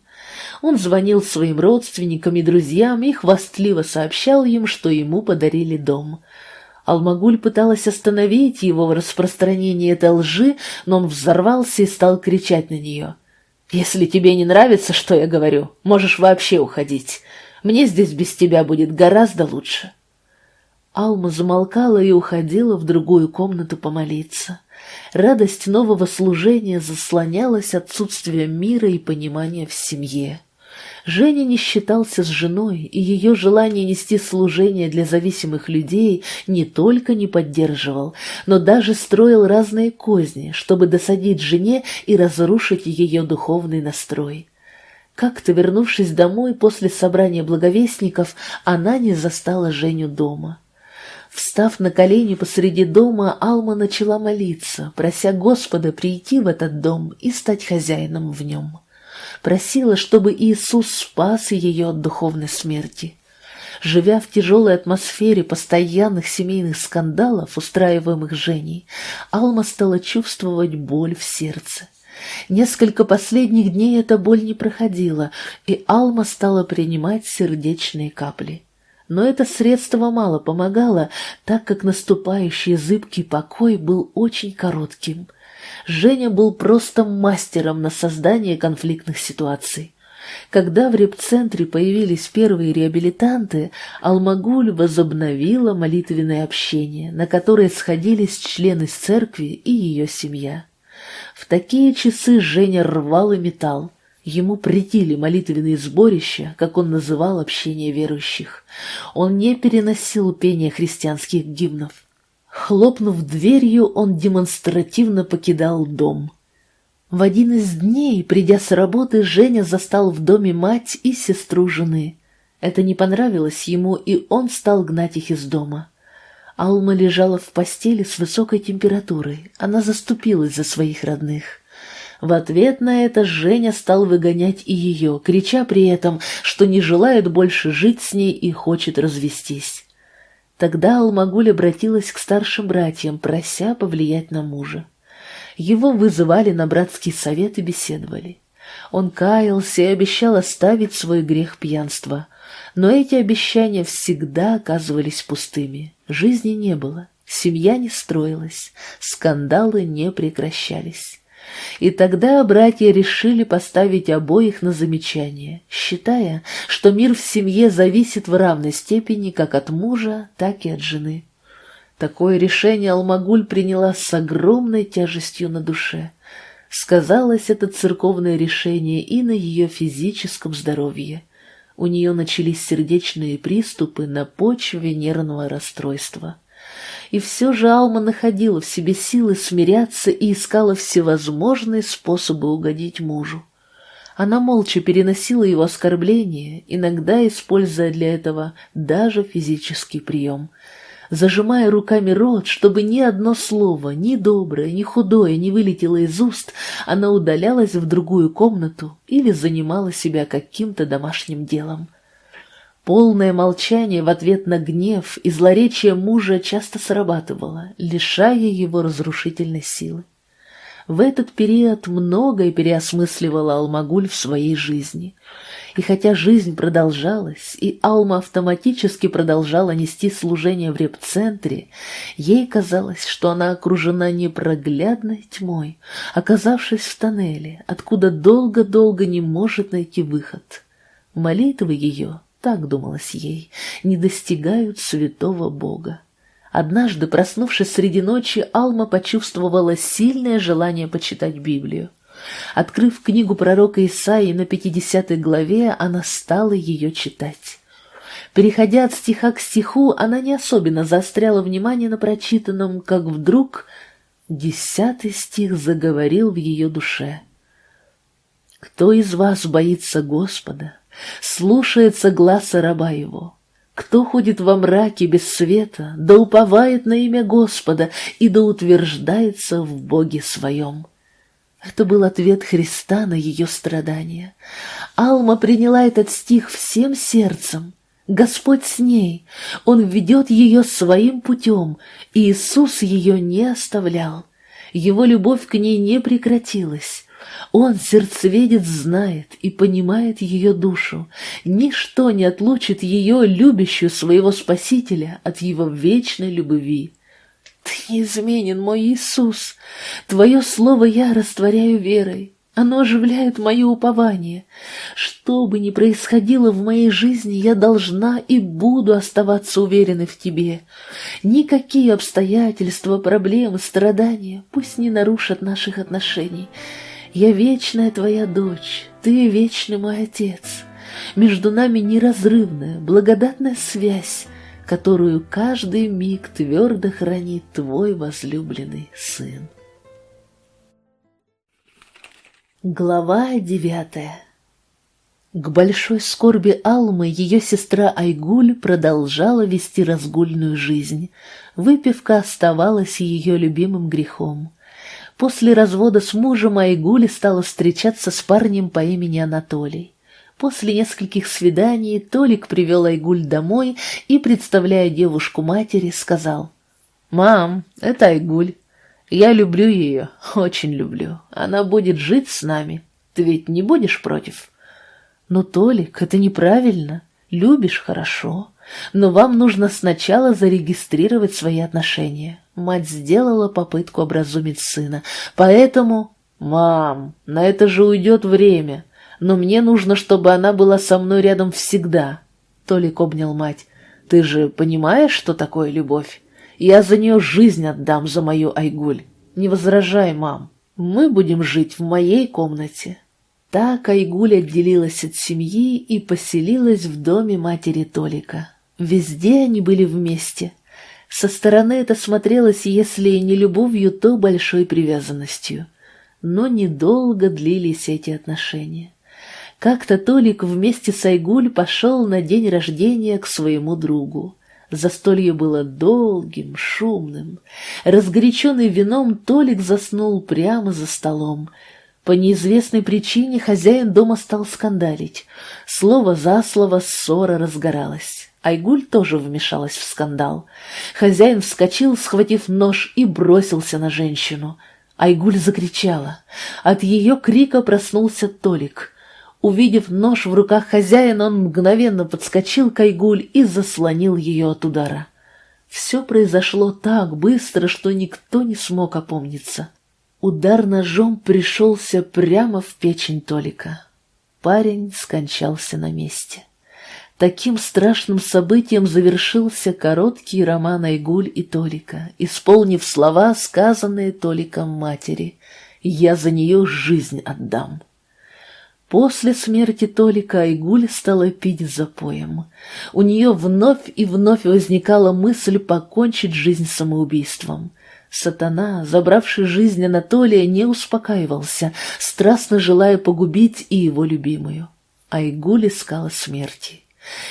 Он звонил своим родственникам и друзьям и хвастливо сообщал им, что ему подарили дом. Алмагуль пыталась остановить его в распространении этой лжи, но он взорвался и стал кричать на нее. «Если тебе не нравится, что я говорю, можешь вообще уходить. Мне здесь без тебя будет гораздо лучше». Алма замолкала и уходила в другую комнату помолиться. Радость нового служения заслонялась отсутствием мира и понимания в семье. Женя не считался с женой, и ее желание нести служение для зависимых людей не только не поддерживал, но даже строил разные козни, чтобы досадить жене и разрушить ее духовный настрой. Как-то, вернувшись домой после собрания благовестников, она не застала Женю дома. Встав на колени посреди дома, Алма начала молиться, прося Господа прийти в этот дом и стать хозяином в нем просила, чтобы Иисус спас ее от духовной смерти. Живя в тяжелой атмосфере постоянных семейных скандалов, устраиваемых Женей, Алма стала чувствовать боль в сердце. Несколько последних дней эта боль не проходила, и Алма стала принимать сердечные капли. Но это средство мало помогало, так как наступающий зыбкий покой был очень коротким – Женя был просто мастером на создание конфликтных ситуаций. Когда в репцентре появились первые реабилитанты, Алмагуль возобновила молитвенное общение, на которое сходились члены церкви и ее семья. В такие часы Женя рвал и металл. Ему претили молитвенные сборища, как он называл общение верующих. Он не переносил пения христианских гимнов. Хлопнув дверью, он демонстративно покидал дом. В один из дней, придя с работы, Женя застал в доме мать и сестру жены. Это не понравилось ему, и он стал гнать их из дома. Алма лежала в постели с высокой температурой. Она заступилась за своих родных. В ответ на это Женя стал выгонять и ее, крича при этом, что не желает больше жить с ней и хочет развестись. Тогда Алмагуль обратилась к старшим братьям, прося повлиять на мужа. Его вызывали на братский совет и беседовали. Он каялся и обещал оставить свой грех пьянства. Но эти обещания всегда оказывались пустыми. Жизни не было, семья не строилась, скандалы не прекращались. И тогда братья решили поставить обоих на замечание, считая, что мир в семье зависит в равной степени как от мужа, так и от жены. Такое решение Алмагуль приняла с огромной тяжестью на душе. Сказалось это церковное решение и на ее физическом здоровье. У нее начались сердечные приступы на почве нервного расстройства и все же Алма находила в себе силы смиряться и искала всевозможные способы угодить мужу. Она молча переносила его оскорбления, иногда используя для этого даже физический прием, зажимая руками рот, чтобы ни одно слово, ни доброе, ни худое не вылетело из уст, она удалялась в другую комнату или занимала себя каким-то домашним делом. Полное молчание в ответ на гнев и злоречие мужа часто срабатывало, лишая его разрушительной силы. В этот период многое переосмысливала Алмагуль в своей жизни. И хотя жизнь продолжалась, и Алма автоматически продолжала нести служение в репцентре, ей казалось, что она окружена непроглядной тьмой, оказавшись в тоннеле, откуда долго-долго не может найти выход. Молитвы ее так думалось ей, не достигают святого Бога. Однажды, проснувшись среди ночи, Алма почувствовала сильное желание почитать Библию. Открыв книгу пророка Исаии на 50 главе, она стала ее читать. Переходя от стиха к стиху, она не особенно заостряла внимание на прочитанном, как вдруг десятый стих заговорил в ее душе. «Кто из вас боится Господа, слушается гласа раба его?» Кто ходит во мраке без света, да уповает на имя Господа и да утверждается в Боге своем. Это был ответ Христа на ее страдания. Алма приняла этот стих всем сердцем. Господь с ней, Он ведет ее своим путем, и Иисус ее не оставлял. Его любовь к ней не прекратилась. Он, сердцеведец, знает и понимает ее душу. Ничто не отлучит ее, любящую своего Спасителя, от его вечной любви. Ты неизменен, мой Иисус. Твое слово я растворяю верой. Оно оживляет мое упование. Что бы ни происходило в моей жизни, я должна и буду оставаться уверенной в Тебе. Никакие обстоятельства, проблемы, страдания пусть не нарушат наших отношений. Я вечная твоя дочь, ты вечный мой отец. Между нами неразрывная, благодатная связь, которую каждый миг твердо хранит твой возлюбленный сын. Глава девятая К большой скорби Алмы ее сестра Айгуль продолжала вести разгульную жизнь. Выпивка оставалась ее любимым грехом. После развода с мужем Айгули стала встречаться с парнем по имени Анатолий. После нескольких свиданий Толик привел Айгуль домой и, представляя девушку матери, сказал, «Мам, это Айгуль. Я люблю ее, очень люблю. Она будет жить с нами. Ты ведь не будешь против?» «Но, Толик, это неправильно. Любишь — хорошо. Но вам нужно сначала зарегистрировать свои отношения. Мать сделала попытку образумить сына. Поэтому... Мам, на это же уйдет время. Но мне нужно, чтобы она была со мной рядом всегда. Толик обнял мать. Ты же понимаешь, что такое любовь? Я за нее жизнь отдам, за мою Айгуль. Не возражай, мам. Мы будем жить в моей комнате. Так Айгуль отделилась от семьи и поселилась в доме матери Толика. Везде они были вместе. Со стороны это смотрелось, если не любовью, то большой привязанностью. Но недолго длились эти отношения. Как-то Толик вместе с Айгуль пошел на день рождения к своему другу. Застолье было долгим, шумным. Разгоряченный вином, Толик заснул прямо за столом. По неизвестной причине хозяин дома стал скандалить. Слово за слово ссора разгоралась. Айгуль тоже вмешалась в скандал. Хозяин вскочил, схватив нож, и бросился на женщину. Айгуль закричала. От ее крика проснулся Толик. Увидев нож в руках хозяина, он мгновенно подскочил к Айгуль и заслонил ее от удара. Все произошло так быстро, что никто не смог опомниться. Удар ножом пришелся прямо в печень Толика. Парень скончался на месте. Таким страшным событием завершился короткий роман Айгуль и Толика, исполнив слова, сказанные Толиком матери «Я за нее жизнь отдам». После смерти Толика Айгуль стала пить запоем. У нее вновь и вновь возникала мысль покончить жизнь самоубийством. Сатана, забравший жизнь Анатолия, не успокаивался, страстно желая погубить и его любимую. Айгуль искала смерти.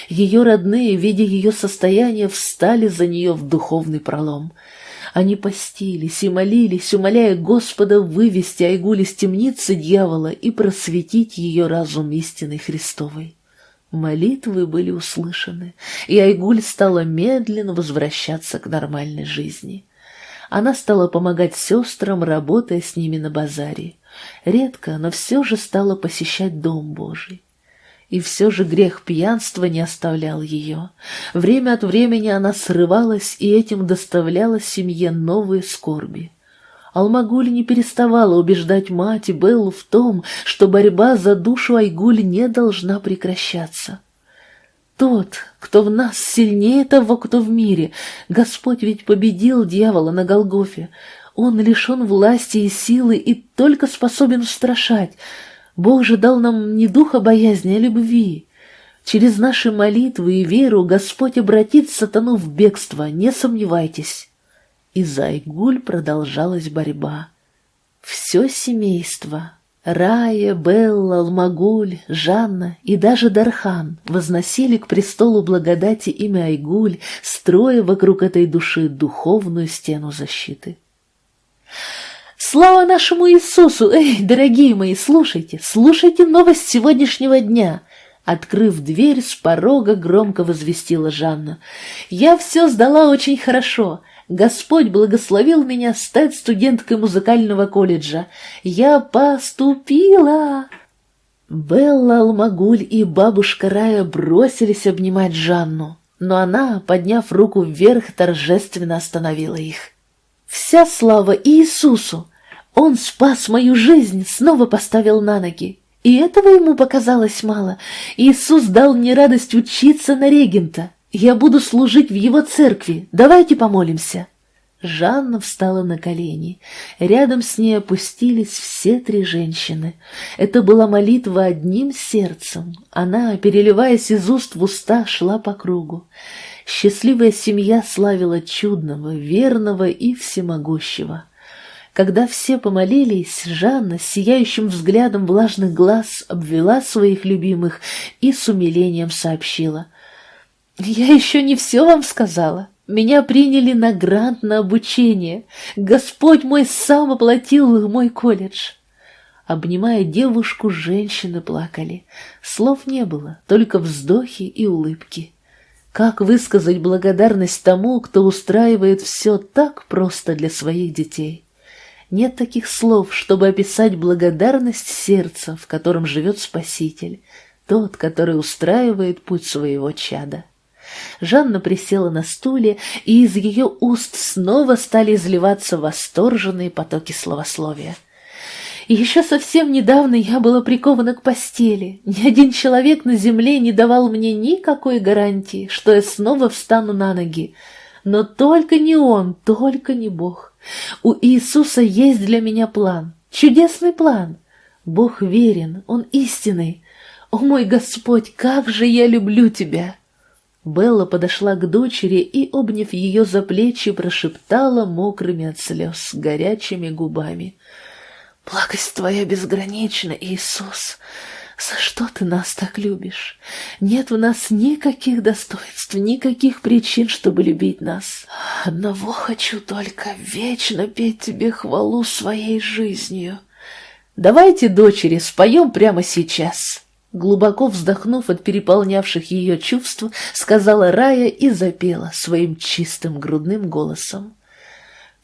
Ее родные, видя ее состояние, встали за нее в духовный пролом. Они постились и молились, умоляя Господа вывести Айгуль из темницы дьявола и просветить ее разум истины Христовой. Молитвы были услышаны, и Айгуль стала медленно возвращаться к нормальной жизни. Она стала помогать сестрам, работая с ними на базаре. Редко, но все же стала посещать Дом Божий. И все же грех пьянства не оставлял ее. Время от времени она срывалась и этим доставляла семье новые скорби. Алмагуль не переставала убеждать мать и Беллу в том, что борьба за душу Айгуль не должна прекращаться. Тот, кто в нас сильнее того, кто в мире. Господь ведь победил дьявола на Голгофе. Он лишен власти и силы и только способен устрашать. Бог же дал нам не духа боязни, а любви. Через наши молитвы и веру Господь обратит сатану в бегство, не сомневайтесь. И за Айгуль продолжалась борьба. Все семейство, Рая, Белла, Алмагуль, Жанна и даже Дархан возносили к престолу благодати имя Айгуль, строя вокруг этой души духовную стену защиты. Слава нашему Иисусу! Эй, дорогие мои, слушайте, слушайте новость сегодняшнего дня. Открыв дверь, с порога громко возвестила Жанна. «Я все сдала очень хорошо. Господь благословил меня стать студенткой музыкального колледжа. Я поступила!» Белла Алмагуль и бабушка Рая бросились обнимать Жанну, но она, подняв руку вверх, торжественно остановила их. «Вся слава Иисусу! Он спас мою жизнь, снова поставил на ноги. И этого ему показалось мало. Иисус дал мне радость учиться на регента. Я буду служить в его церкви. Давайте помолимся». Жанна встала на колени. Рядом с ней опустились все три женщины. Это была молитва одним сердцем. Она, переливаясь из уст в уста, шла по кругу. Счастливая семья славила чудного, верного и всемогущего. Когда все помолились, Жанна сияющим взглядом влажных глаз обвела своих любимых и с умилением сообщила — «Я еще не все вам сказала. Меня приняли на грант на обучение. Господь мой сам оплатил мой колледж». Обнимая девушку, женщины плакали. Слов не было, только вздохи и улыбки. Как высказать благодарность тому, кто устраивает все так просто для своих детей? Нет таких слов, чтобы описать благодарность сердца, в котором живет Спаситель, тот, который устраивает путь своего чада. Жанна присела на стуле, и из ее уст снова стали изливаться восторженные потоки словословия. Еще совсем недавно я была прикована к постели. Ни один человек на земле не давал мне никакой гарантии, что я снова встану на ноги. Но только не он, только не Бог. У Иисуса есть для меня план, чудесный план. Бог верен, Он истинный. О мой Господь, как же я люблю Тебя!» Белла подошла к дочери и, обняв ее за плечи, прошептала мокрыми от слез, горячими губами. «Благость твоя безгранична, Иисус! За что ты нас так любишь? Нет в нас никаких достоинств, никаких причин, чтобы любить нас. Одного хочу только вечно петь тебе хвалу своей жизнью. Давайте, дочери, споем прямо сейчас!» Глубоко вздохнув от переполнявших ее чувств, сказала Рая и запела своим чистым грудным голосом.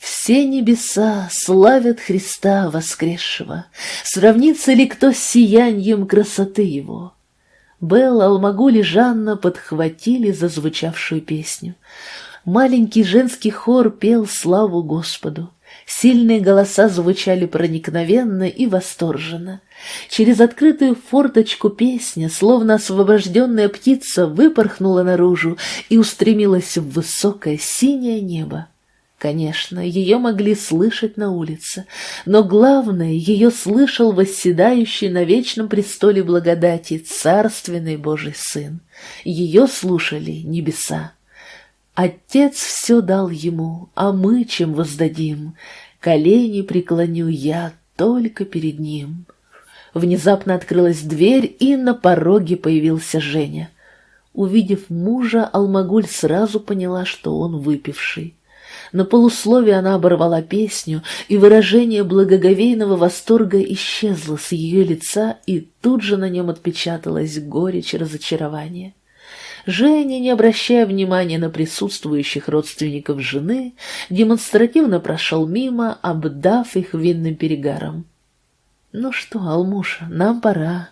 Все небеса славят Христа воскресшего, Сравнится ли кто с сиянием красоты его? Белла, Алмагуль и Жанна подхватили зазвучавшую песню. Маленький женский хор пел славу Господу. Сильные голоса звучали проникновенно и восторженно. Через открытую форточку песня, словно освобожденная птица, выпорхнула наружу и устремилась в высокое синее небо. Конечно, ее могли слышать на улице, но главное, ее слышал восседающий на вечном престоле благодати царственный Божий Сын. Ее слушали небеса. Отец все дал ему, а мы чем воздадим? Колени преклоню я только перед ним. Внезапно открылась дверь, и на пороге появился Женя. Увидев мужа, Алмагуль сразу поняла, что он выпивший. На полусловие она оборвала песню, и выражение благоговейного восторга исчезло с ее лица, и тут же на нем отпечаталась горечь разочарования. Женя, не обращая внимания на присутствующих родственников жены, демонстративно прошел мимо, обдав их винным перегаром. «Ну что, Алмуша, нам пора.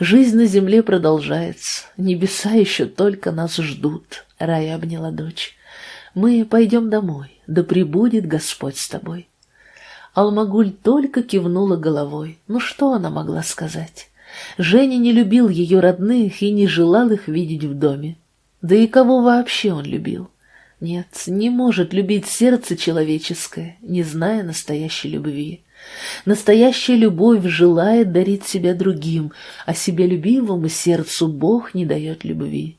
Жизнь на земле продолжается. Небеса еще только нас ждут», — Рая обняла дочь. «Мы пойдем домой, да пребудет Господь с тобой». Алмагуль только кивнула головой. Ну что она могла сказать? Женя не любил ее родных и не желал их видеть в доме. Да и кого вообще он любил? нет, не может любить сердце человеческое, не зная настоящей любви. Настоящая любовь желает дарить себя другим, а себялюбивому сердцу Бог не дает любви.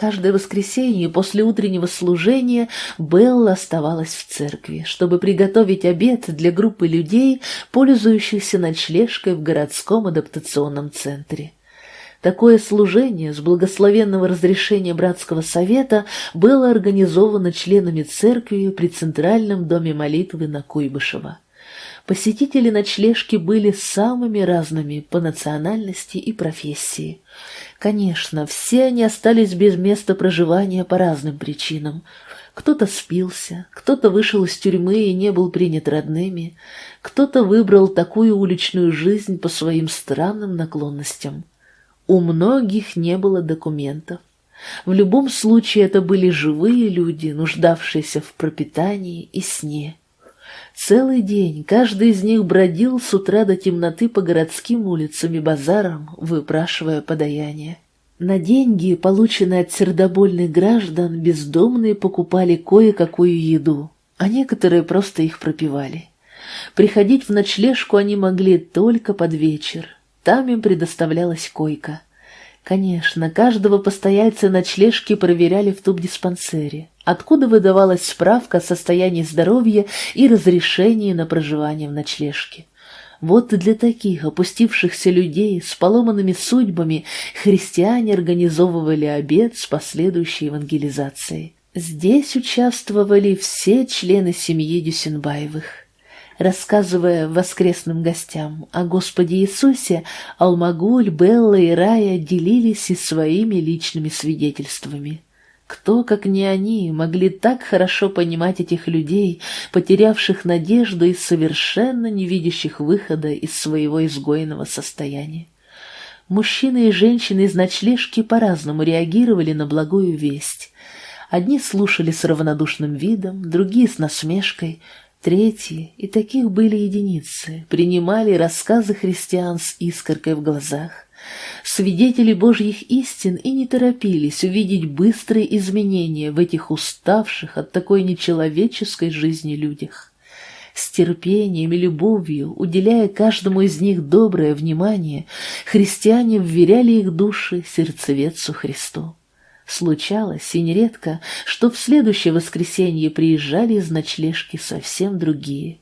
Каждое воскресенье после утреннего служения Белла оставалась в церкви, чтобы приготовить обед для группы людей, пользующихся ночлежкой в городском адаптационном центре. Такое служение с благословенного разрешения братского совета было организовано членами церкви при Центральном доме молитвы на Куйбышево. Посетители ночлежки были самыми разными по национальности и профессии. Конечно, все они остались без места проживания по разным причинам. Кто-то спился, кто-то вышел из тюрьмы и не был принят родными, кто-то выбрал такую уличную жизнь по своим странным наклонностям. У многих не было документов. В любом случае это были живые люди, нуждавшиеся в пропитании и сне. Целый день каждый из них бродил с утра до темноты по городским улицам и базарам, выпрашивая подаяние. На деньги, полученные от сердобольных граждан, бездомные покупали кое-какую еду, а некоторые просто их пропивали. Приходить в ночлежку они могли только под вечер, там им предоставлялась койка. Конечно, каждого постояльца ночлежки проверяли в тубдиспансере, откуда выдавалась справка о состоянии здоровья и разрешении на проживание в ночлежке. Вот для таких опустившихся людей с поломанными судьбами христиане организовывали обед с последующей евангелизацией. Здесь участвовали все члены семьи Дюсенбаевых. Рассказывая воскресным гостям о Господе Иисусе, Алмагуль, Белла и Рая делились и своими личными свидетельствами. Кто, как не они, могли так хорошо понимать этих людей, потерявших надежду и совершенно не видящих выхода из своего изгойного состояния? Мужчины и женщины из ночлежки по-разному реагировали на благую весть. Одни слушали с равнодушным видом, другие с насмешкой, Третьи, и таких были единицы, принимали рассказы христиан с искоркой в глазах. Свидетели Божьих истин и не торопились увидеть быстрые изменения в этих уставших от такой нечеловеческой жизни людях. С терпением и любовью, уделяя каждому из них доброе внимание, христиане вверяли их души сердцевецу Христу. Случалось, и нередко, что в следующее воскресенье приезжали из ночлежки совсем другие.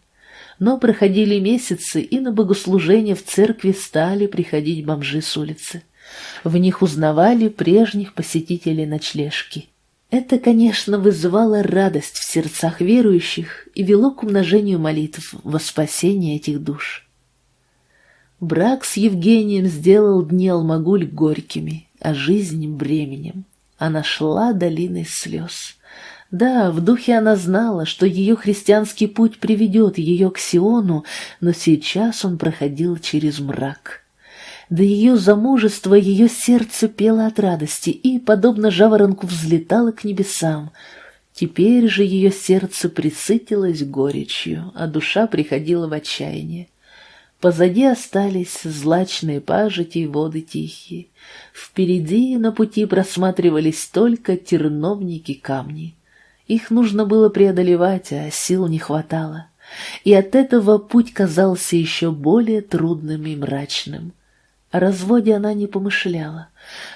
Но проходили месяцы, и на богослужение в церкви стали приходить бомжи с улицы. В них узнавали прежних посетителей ночлежки. Это, конечно, вызывало радость в сердцах верующих и вело к умножению молитв во спасение этих душ. Брак с Евгением сделал дни Алмагуль горькими, а жизнь бременем. Она шла долиной слез. Да, в духе она знала, что ее христианский путь приведет ее к Сиону, но сейчас он проходил через мрак. До ее замужества ее сердце пело от радости и, подобно жаворонку, взлетало к небесам. Теперь же ее сердце присытилось горечью, а душа приходила в отчаяние. Позади остались злачные пажити и воды тихие. Впереди на пути просматривались только терновники камни. Их нужно было преодолевать, а сил не хватало. И от этого путь казался еще более трудным и мрачным. О разводе она не помышляла,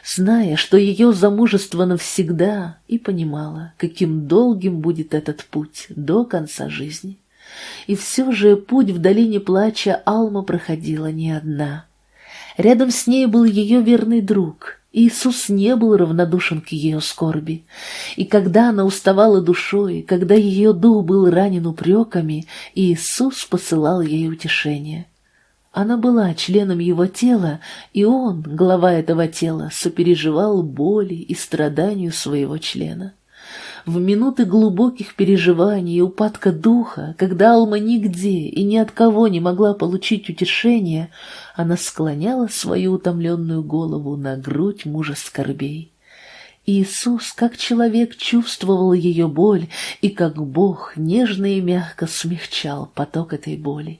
зная, что ее замужество навсегда, и понимала, каким долгим будет этот путь до конца жизни. И все же путь в долине плача Алма проходила не одна. Рядом с ней был ее верный друг. Иисус не был равнодушен к ее скорби. И когда она уставала душой, когда ее дух был ранен упреками, Иисус посылал ей утешение. Она была членом его тела, и он, глава этого тела, сопереживал боли и страданию своего члена в минуты глубоких переживаний и упадка духа, когда Алма нигде и ни от кого не могла получить утешения, она склоняла свою утомленную голову на грудь мужа скорбей. Иисус, как человек, чувствовал ее боль, и как Бог нежно и мягко смягчал поток этой боли.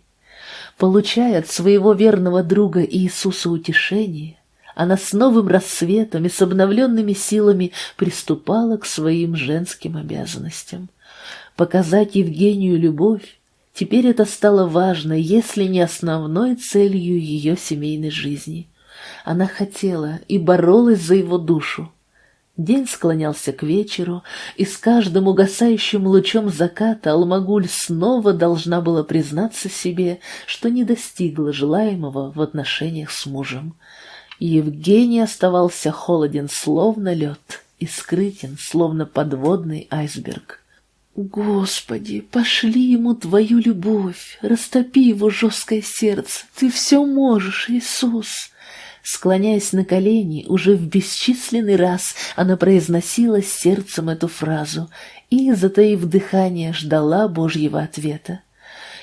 Получая от своего верного друга Иисуса утешение, она с новым рассветом и с обновленными силами приступала к своим женским обязанностям. Показать Евгению любовь, теперь это стало важно, если не основной целью ее семейной жизни. Она хотела и боролась за его душу. День склонялся к вечеру, и с каждым угасающим лучом заката Алмагуль снова должна была признаться себе, что не достигла желаемого в отношениях с мужем. Евгений оставался холоден, словно лед, и скрытен, словно подводный айсберг. «Господи, пошли ему твою любовь, растопи его жесткое сердце, ты все можешь, Иисус!» Склоняясь на колени, уже в бесчисленный раз она произносила сердцем эту фразу и, затаив дыхание, ждала Божьего ответа.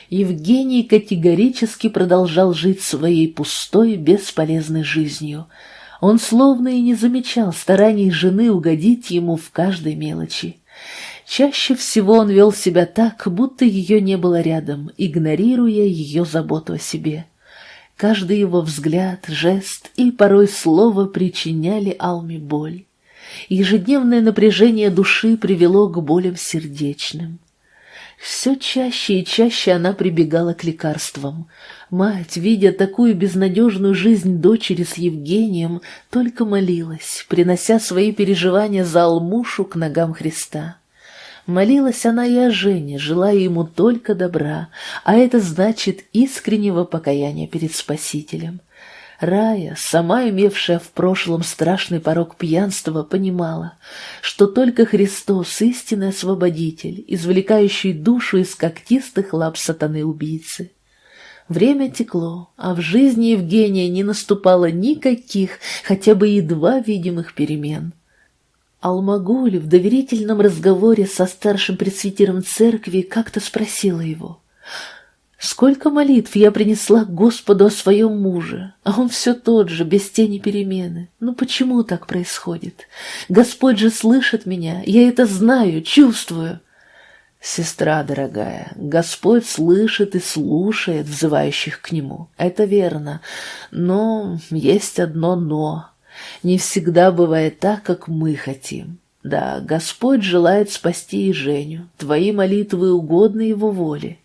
Евгений категорически продолжал жить своей пустой, бесполезной жизнью. Он словно и не замечал стараний жены угодить ему в каждой мелочи. Чаще всего он вел себя так, будто ее не было рядом, игнорируя ее заботу о себе. Каждый его взгляд, жест и порой слово причиняли Алме боль. Ежедневное напряжение души привело к болям сердечным. Все чаще и чаще она прибегала к лекарствам. Мать, видя такую безнадежную жизнь дочери с Евгением, только молилась, принося свои переживания за Алмушу к ногам Христа. Молилась она и о Жене, желая ему только добра, а это значит искреннего покаяния перед Спасителем. Рая, сама имевшая в прошлом страшный порог пьянства, понимала, что только Христос — истинный освободитель, извлекающий душу из когтистых лап сатаны-убийцы. Время текло, а в жизни Евгения не наступало никаких, хотя бы едва видимых перемен. Алмагуль в доверительном разговоре со старшим пресвитером церкви как-то спросила его — Сколько молитв я принесла Господу о своем муже, а он все тот же, без тени перемены. Ну почему так происходит? Господь же слышит меня, я это знаю, чувствую. Сестра дорогая, Господь слышит и слушает взывающих к Нему, это верно, но есть одно «но». Не всегда бывает так, как мы хотим. Да, Господь желает спасти и Женю, твои молитвы угодны Его воле.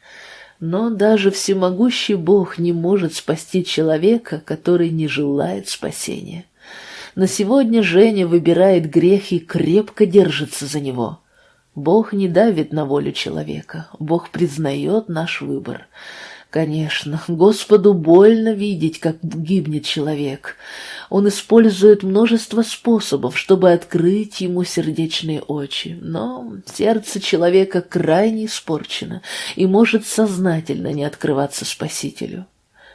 Но даже всемогущий Бог не может спасти человека, который не желает спасения. На сегодня Женя выбирает грех и крепко держится за него. Бог не давит на волю человека, Бог признает наш выбор. Конечно, Господу больно видеть, как гибнет человек. Он использует множество способов, чтобы открыть ему сердечные очи, но сердце человека крайне испорчено и может сознательно не открываться Спасителю.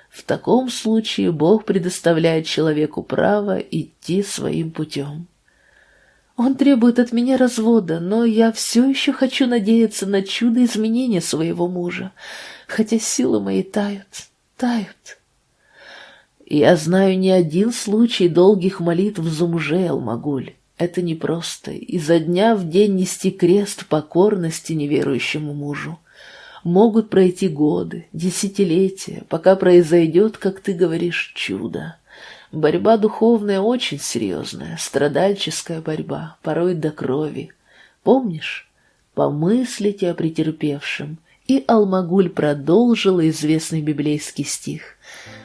В таком случае Бог предоставляет человеку право идти своим путем. Он требует от меня развода, но я все еще хочу надеяться на чудо изменения своего мужа хотя силы мои тают, тают. Я знаю не один случай долгих молитв за мужей, Алмагуль. Это непросто, изо дня в день нести крест покорности неверующему мужу. Могут пройти годы, десятилетия, пока произойдет, как ты говоришь, чудо. Борьба духовная очень серьезная, страдальческая борьба, порой до крови. Помнишь? Помыслите о претерпевшем — и Алмагуль продолжила известный библейский стих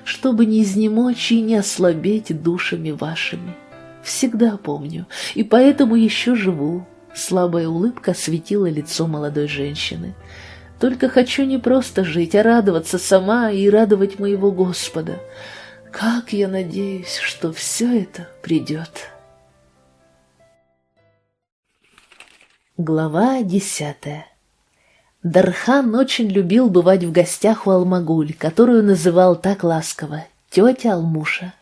«Чтобы не изнемочь и не ослабеть душами вашими». Всегда помню, и поэтому еще живу. Слабая улыбка осветила лицо молодой женщины. Только хочу не просто жить, а радоваться сама и радовать моего Господа. Как я надеюсь, что все это придет. Глава десятая Дархан очень любил бывать в гостях у Алмагуль, которую называл так ласково «тетя Алмуша».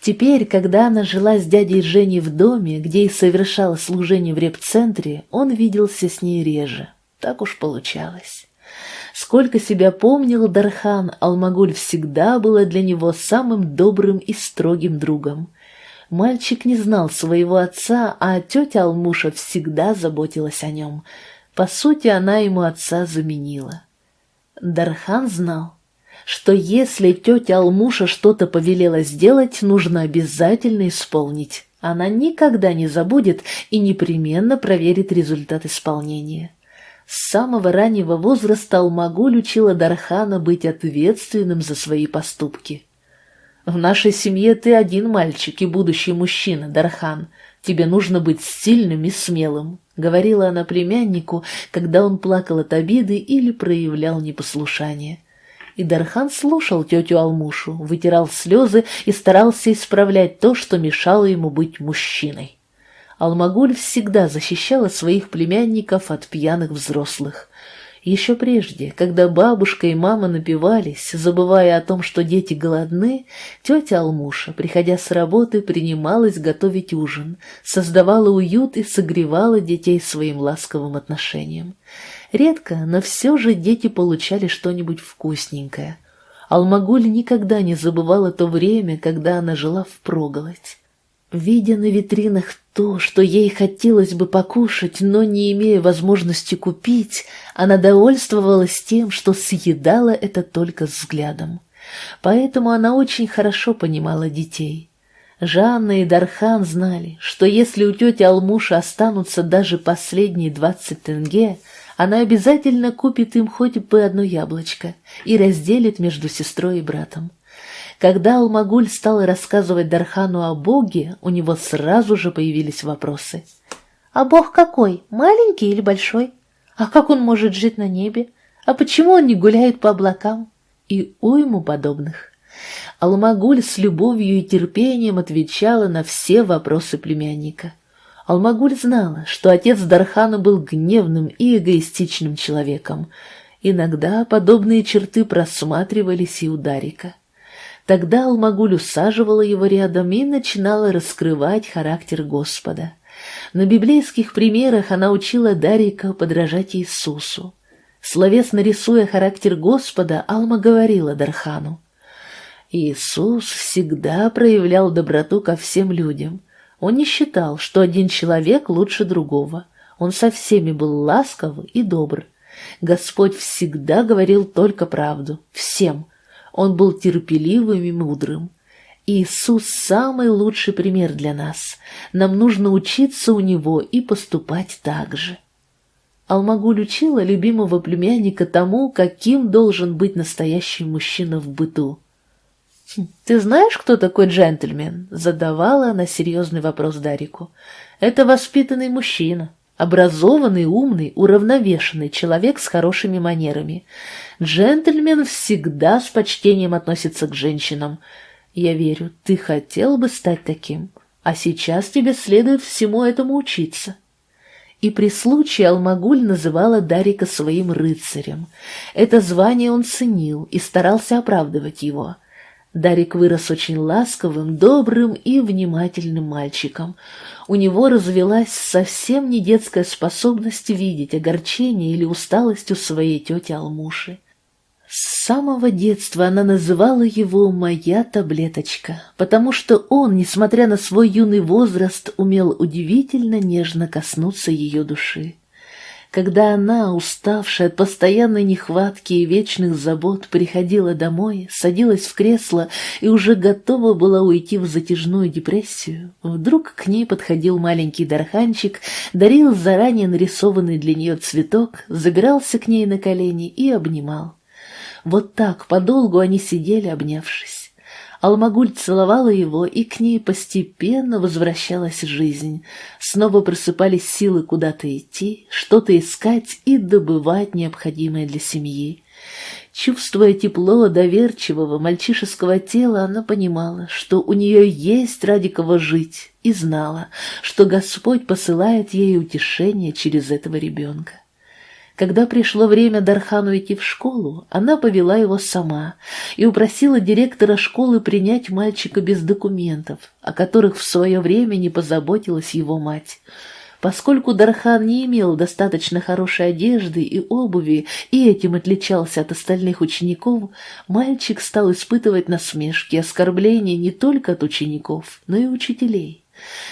Теперь, когда она жила с дядей Женей в доме, где и совершала служение в репцентре, он виделся с ней реже. Так уж получалось. Сколько себя помнил Дархан, Алмагуль всегда была для него самым добрым и строгим другом. Мальчик не знал своего отца, а тетя Алмуша всегда заботилась о нем — по сути, она ему отца заменила. Дархан знал. что если тетя Алмуша что-то повелела сделать, нужно обязательно исполнить. Она никогда не забудет и непременно проверит результат исполнения. С самого раннего возраста Алмагуль учила Дархана быть ответственным за свои поступки. «В нашей семье ты один мальчик и будущий мужчина, Дархан. Тебе нужно быть сильным и смелым», — говорила она племяннику, когда он плакал от обиды или проявлял непослушание. И Дархан слушал тетю Алмушу, вытирал слезы и старался исправлять то, что мешало ему быть мужчиной. Алмагуль всегда защищала своих племянников от пьяных взрослых. Еще прежде, когда бабушка и мама напивались, забывая о том, что дети голодны, тетя Алмуша, приходя с работы, принималась готовить ужин, создавала уют и согревала детей своим ласковым отношением. Редко, но все же дети получали что-нибудь вкусненькое. Алмагуль никогда не забывала то время, когда она жила впроголодь. Видя на витринах то, что ей хотелось бы покушать, но не имея возможности купить, она довольствовалась тем, что съедала это только взглядом. Поэтому она очень хорошо понимала детей. Жанна и Дархан знали, что если у тети Алмуши останутся даже последние двадцать тенге, она обязательно купит им хоть бы одно яблочко и разделит между сестрой и братом. Когда Алмагуль стал рассказывать Дархану о Боге, у него сразу же появились вопросы. «А Бог какой? Маленький или большой? А как он может жить на небе? А почему он не гуляет по облакам?» И уйму подобных. Алмагуль с любовью и терпением отвечала на все вопросы племянника. Алмагуль знала, что отец Дархана был гневным и эгоистичным человеком. Иногда подобные черты просматривались и у Дарика. Тогда Алмагуль усаживала его рядом и начинала раскрывать характер Господа. На библейских примерах она учила Дарика подражать Иисусу. Словесно рисуя характер Господа, Алма говорила Дархану. Иисус всегда проявлял доброту ко всем людям – он не считал, что один человек лучше другого. Он со всеми был ласков и добр. Господь всегда говорил только правду, всем. Он был терпеливым и мудрым. Иисус – самый лучший пример для нас. Нам нужно учиться у Него и поступать так же. Алмагуль учила любимого племянника тому, каким должен быть настоящий мужчина в быту. «Ты знаешь, кто такой джентльмен?» — задавала она серьезный вопрос Дарику. «Это воспитанный мужчина, образованный, умный, уравновешенный человек с хорошими манерами. Джентльмен всегда с почтением относится к женщинам. Я верю, ты хотел бы стать таким, а сейчас тебе следует всему этому учиться». И при случае Алмагуль называла Дарика своим рыцарем. Это звание он ценил и старался оправдывать его. Дарик вырос очень ласковым, добрым и внимательным мальчиком. У него развелась совсем не детская способность видеть огорчение или усталость у своей тети Алмуши. С самого детства она называла его «моя таблеточка», потому что он, несмотря на свой юный возраст, умел удивительно нежно коснуться ее души. Когда она, уставшая от постоянной нехватки и вечных забот, приходила домой, садилась в кресло и уже готова была уйти в затяжную депрессию, вдруг к ней подходил маленький дарханчик, дарил заранее нарисованный для нее цветок, забирался к ней на колени и обнимал. Вот так подолгу они сидели, обнявшись. Алмагуль целовала его, и к ней постепенно возвращалась жизнь. Снова просыпались силы куда-то идти, что-то искать и добывать необходимое для семьи. Чувствуя тепло доверчивого мальчишеского тела, она понимала, что у нее есть ради кого жить, и знала, что Господь посылает ей утешение через этого ребенка. Когда пришло время Дархану идти в школу, она повела его сама и упросила директора школы принять мальчика без документов, о которых в свое время не позаботилась его мать. Поскольку Дархан не имел достаточно хорошей одежды и обуви и этим отличался от остальных учеников, мальчик стал испытывать насмешки и оскорбления не только от учеников, но и учителей.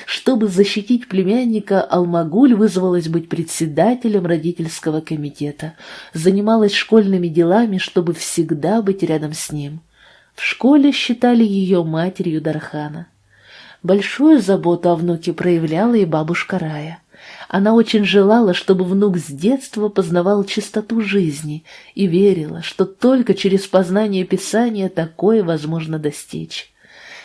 Чтобы защитить племянника, Алмагуль вызвалась быть председателем родительского комитета, занималась школьными делами, чтобы всегда быть рядом с ним. В школе считали ее матерью Дархана. Большую заботу о внуке проявляла и бабушка Рая. Она очень желала, чтобы внук с детства познавал чистоту жизни и верила, что только через познание Писания такое возможно достичь.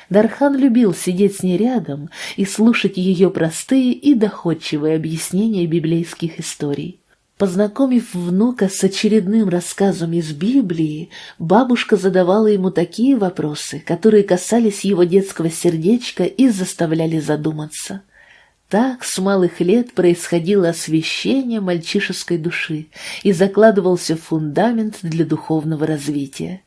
Дархан любил сидеть с ней рядом и слушать ее простые и доходчивые объяснения библейских историй. Познакомив внука с очередным рассказом из Библии, бабушка задавала ему такие вопросы, которые касались его детского сердечка и заставляли задуматься. Так с малых лет происходило освещение мальчишеской души и закладывался фундамент для духовного развития.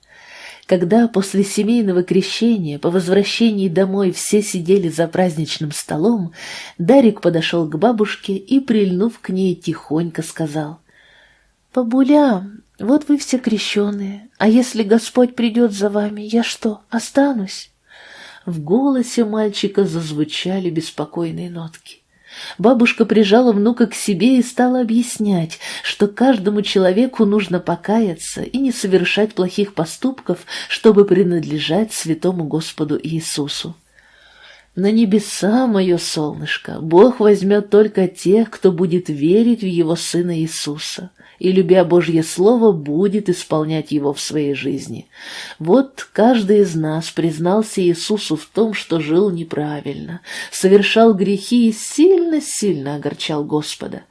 Когда после семейного крещения по возвращении домой все сидели за праздничным столом, Дарик подошел к бабушке и, прильнув к ней, тихонько сказал, «Бабуля, вот вы все крещеные, а если Господь придет за вами, я что, останусь?» В голосе мальчика зазвучали беспокойные нотки. Бабушка прижала внука к себе и стала объяснять, что каждому человеку нужно покаяться и не совершать плохих поступков, чтобы принадлежать святому Господу Иисусу. На небеса, мое солнышко, Бог возьмет только тех, кто будет верить в Его Сына Иисуса и, любя Божье Слово, будет исполнять его в своей жизни. Вот каждый из нас признался Иисусу в том, что жил неправильно, совершал грехи и сильно-сильно огорчал Господа.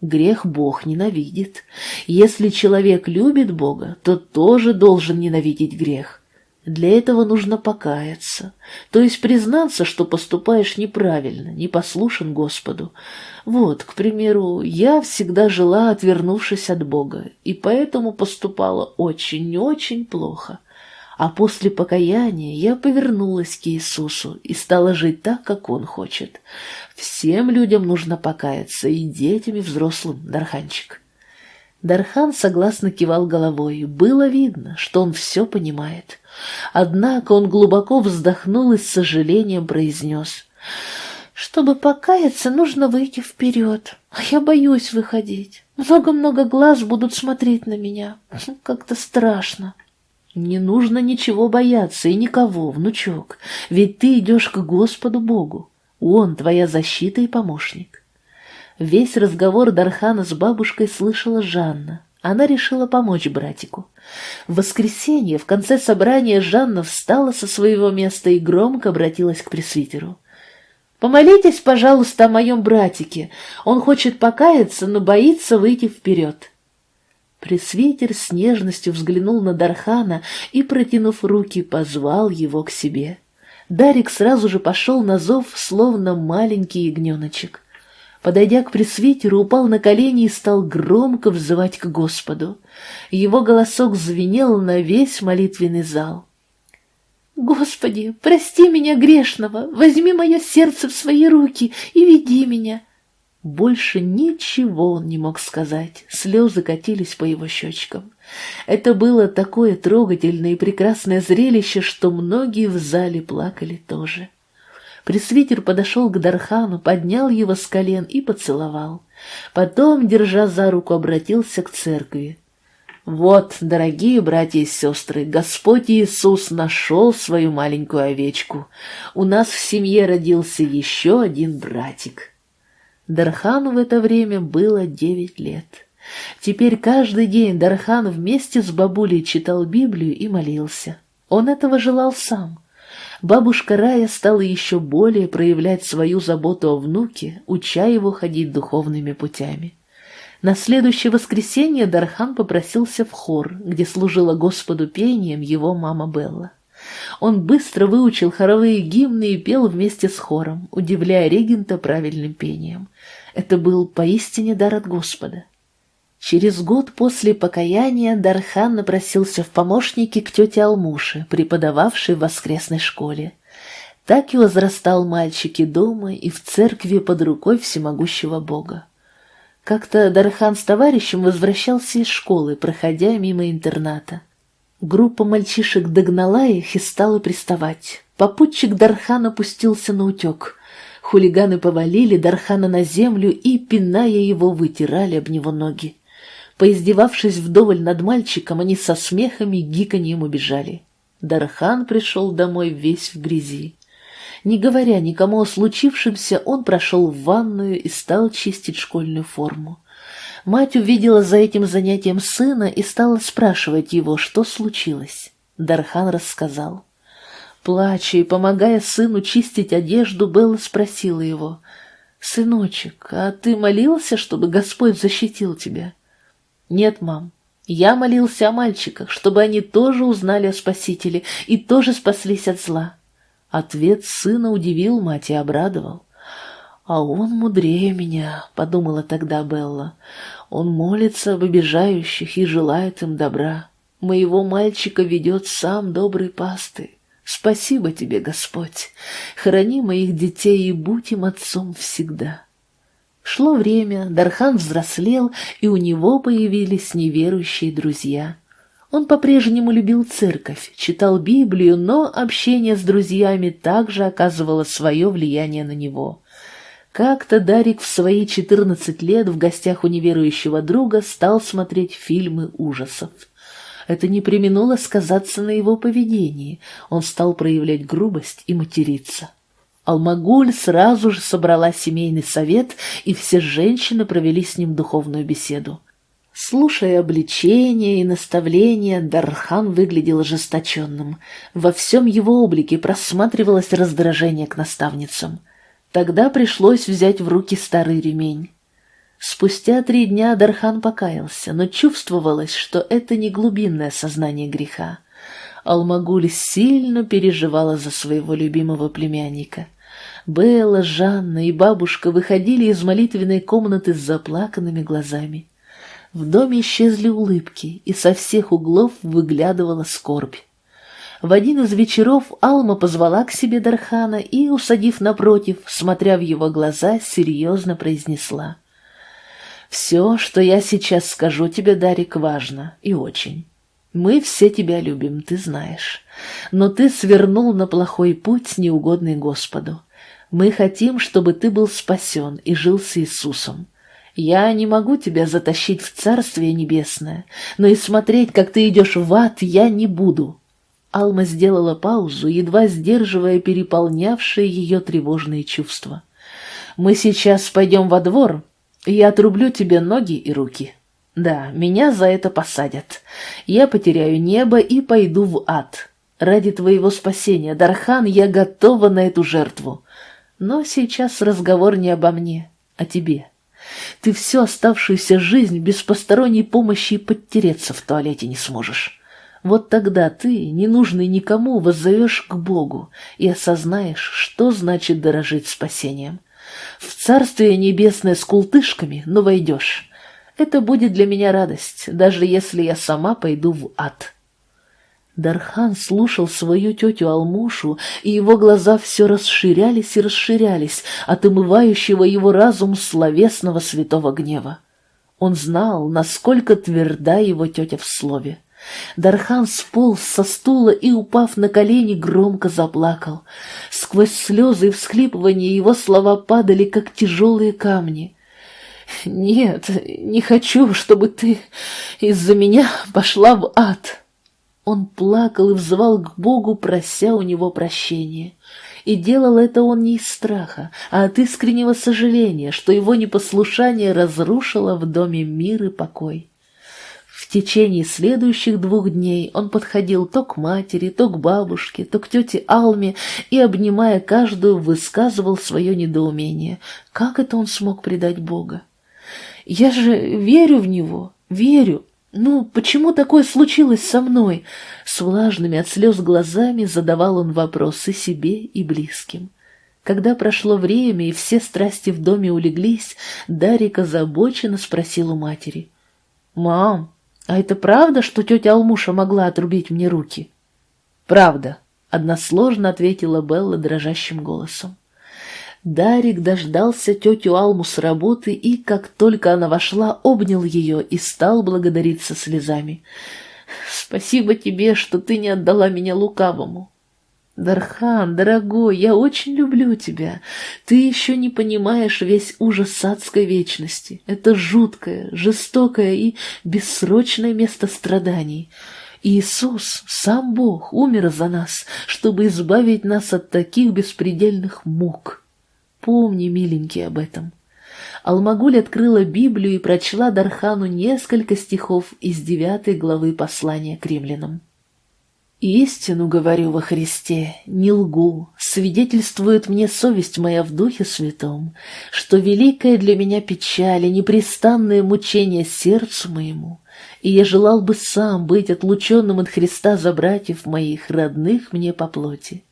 Грех Бог ненавидит. Если человек любит Бога, то тоже должен ненавидеть грех. Для этого нужно покаяться, то есть признаться, что поступаешь неправильно, не послушен Господу. Вот, к примеру, я всегда жила, отвернувшись от Бога, и поэтому поступала очень-очень плохо. А после покаяния я повернулась к Иисусу и стала жить так, как Он хочет. Всем людям нужно покаяться, и детям, и взрослым, Дарханчик. Дархан согласно кивал головой. Было видно, что он все понимает. Однако он глубоко вздохнул и с сожалением произнес. «Чтобы покаяться, нужно выйти вперед, а я боюсь выходить. Много-много глаз будут смотреть на меня. Как-то страшно». «Не нужно ничего бояться и никого, внучок, ведь ты идешь к Господу Богу. Он твоя защита и помощник». Весь разговор Дархана с бабушкой слышала Жанна. Она решила помочь братику. В воскресенье, в конце собрания, Жанна встала со своего места и громко обратилась к пресвитеру. «Помолитесь, пожалуйста, о моем братике. Он хочет покаяться, но боится выйти вперед». Пресвитер с нежностью взглянул на Дархана и, протянув руки, позвал его к себе. Дарик сразу же пошел на зов, словно маленький ягненочек подойдя к пресвитеру, упал на колени и стал громко взывать к Господу. Его голосок звенел на весь молитвенный зал. «Господи, прости меня грешного, возьми мое сердце в свои руки и веди меня». Больше ничего он не мог сказать, слезы катились по его щечкам. Это было такое трогательное и прекрасное зрелище, что многие в зале плакали тоже. Пресвитер подошел к Дархану, поднял его с колен и поцеловал. Потом, держа за руку, обратился к церкви. «Вот, дорогие братья и сестры, Господь Иисус нашел свою маленькую овечку. У нас в семье родился еще один братик». Дархану в это время было девять лет. Теперь каждый день Дархан вместе с бабулей читал Библию и молился. Он этого желал сам бабушка Рая стала еще более проявлять свою заботу о внуке, уча его ходить духовными путями. На следующее воскресенье Дархан попросился в хор, где служила Господу пением его мама Белла. Он быстро выучил хоровые гимны и пел вместе с хором, удивляя регента правильным пением. Это был поистине дар от Господа. Через год после покаяния Дархан напросился в помощники к тете Алмуше, преподававшей в воскресной школе. Так и возрастал мальчик и дома, и в церкви под рукой всемогущего Бога. Как-то Дархан с товарищем возвращался из школы, проходя мимо интерната. Группа мальчишек догнала их и стала приставать. Попутчик Дархан опустился на утек. Хулиганы повалили Дархана на землю и, пиная его, вытирали об него ноги. Поиздевавшись вдоволь над мальчиком, они со смехами и гиканьем убежали. Дархан пришел домой весь в грязи. Не говоря никому о случившемся, он прошел в ванную и стал чистить школьную форму. Мать увидела за этим занятием сына и стала спрашивать его, что случилось. Дархан рассказал. Плача и помогая сыну чистить одежду, Белла спросила его, «Сыночек, а ты молился, чтобы Господь защитил тебя?» «Нет, мам, я молился о мальчиках, чтобы они тоже узнали о Спасителе и тоже спаслись от зла». Ответ сына удивил мать и обрадовал. «А он мудрее меня», — подумала тогда Белла. «Он молится об обижающих и желает им добра. Моего мальчика ведет сам добрый пастырь. Спасибо тебе, Господь. Храни моих детей и будь им отцом всегда». Шло время, Дархан взрослел, и у него появились неверующие друзья. Он по-прежнему любил церковь, читал Библию, но общение с друзьями также оказывало свое влияние на него. Как-то Дарик в свои 14 лет в гостях у неверующего друга стал смотреть фильмы ужасов. Это не применуло сказаться на его поведении, он стал проявлять грубость и материться. Алмагуль сразу же собрала семейный совет, и все женщины провели с ним духовную беседу. Слушая обличения и наставления, Дархан выглядел ожесточенным. Во всем его облике просматривалось раздражение к наставницам. Тогда пришлось взять в руки старый ремень. Спустя три дня Дархан покаялся, но чувствовалось, что это не глубинное сознание греха. Алмагуль сильно переживала за своего любимого племянника. Белла, Жанна и бабушка выходили из молитвенной комнаты с заплаканными глазами. В доме исчезли улыбки, и со всех углов выглядывала скорбь. В один из вечеров Алма позвала к себе Дархана и, усадив напротив, смотря в его глаза, серьезно произнесла. «Все, что я сейчас скажу тебе, Дарик, важно и очень. Мы все тебя любим, ты знаешь. Но ты свернул на плохой путь, неугодный Господу. Мы хотим, чтобы ты был спасен и жил с Иисусом. Я не могу тебя затащить в Царствие Небесное, но и смотреть, как ты идешь в ад, я не буду. Алма сделала паузу, едва сдерживая переполнявшие ее тревожные чувства. «Мы сейчас пойдем во двор, и я отрублю тебе ноги и руки. Да, меня за это посадят. Я потеряю небо и пойду в ад. Ради твоего спасения, Дархан, я готова на эту жертву. Но сейчас разговор не обо мне, а тебе. Ты всю оставшуюся жизнь без посторонней помощи подтереться в туалете не сможешь». Вот тогда ты, ненужный никому, воззовешь к Богу и осознаешь, что значит дорожить спасением. В Царствие Небесное с култышками, но войдешь. Это будет для меня радость, даже если я сама пойду в ад». Дархан слушал свою тетю Алмушу, и его глаза все расширялись и расширялись от омывающего его разум словесного святого гнева. Он знал, насколько тверда его тетя в слове. Дархан сполз со стула и, упав на колени, громко заплакал. Сквозь слезы и всхлипывания его слова падали, как тяжелые камни. «Нет, не хочу, чтобы ты из-за меня пошла в ад!» Он плакал и взывал к Богу, прося у него прощения. И делал это он не из страха, а от искреннего сожаления, что его непослушание разрушило в доме мир и покой. В течение следующих двух дней он подходил то к матери, то к бабушке, то к тете Алме и, обнимая каждую, высказывал свое недоумение. Как это он смог предать Бога? «Я же верю в Него, верю. Ну, почему такое случилось со мной?» С влажными от слез глазами задавал он вопросы себе и близким. Когда прошло время и все страсти в доме улеглись, Дарик озабоченно спросил у матери. «Мам, «А это правда, что тетя Алмуша могла отрубить мне руки?» «Правда», — односложно ответила Белла дрожащим голосом. Дарик дождался тетю Алму с работы и, как только она вошла, обнял ее и стал благодарить со слезами. «Спасибо тебе, что ты не отдала меня лукавому». Дархан, дорогой, я очень люблю тебя. Ты еще не понимаешь весь ужас адской вечности. Это жуткое, жестокое и бессрочное место страданий. Иисус, сам Бог, умер за нас, чтобы избавить нас от таких беспредельных мук. Помни, миленький, об этом. Алмагуль открыла Библию и прочла Дархану несколько стихов из девятой главы послания к римлянам. «Истину говорю во Христе, не лгу, свидетельствует мне совесть моя в Духе Святом, что великая для меня печаль и непрестанное мучение сердцу моему, и я желал бы сам быть отлученным от Христа за братьев моих, родных мне по плоти.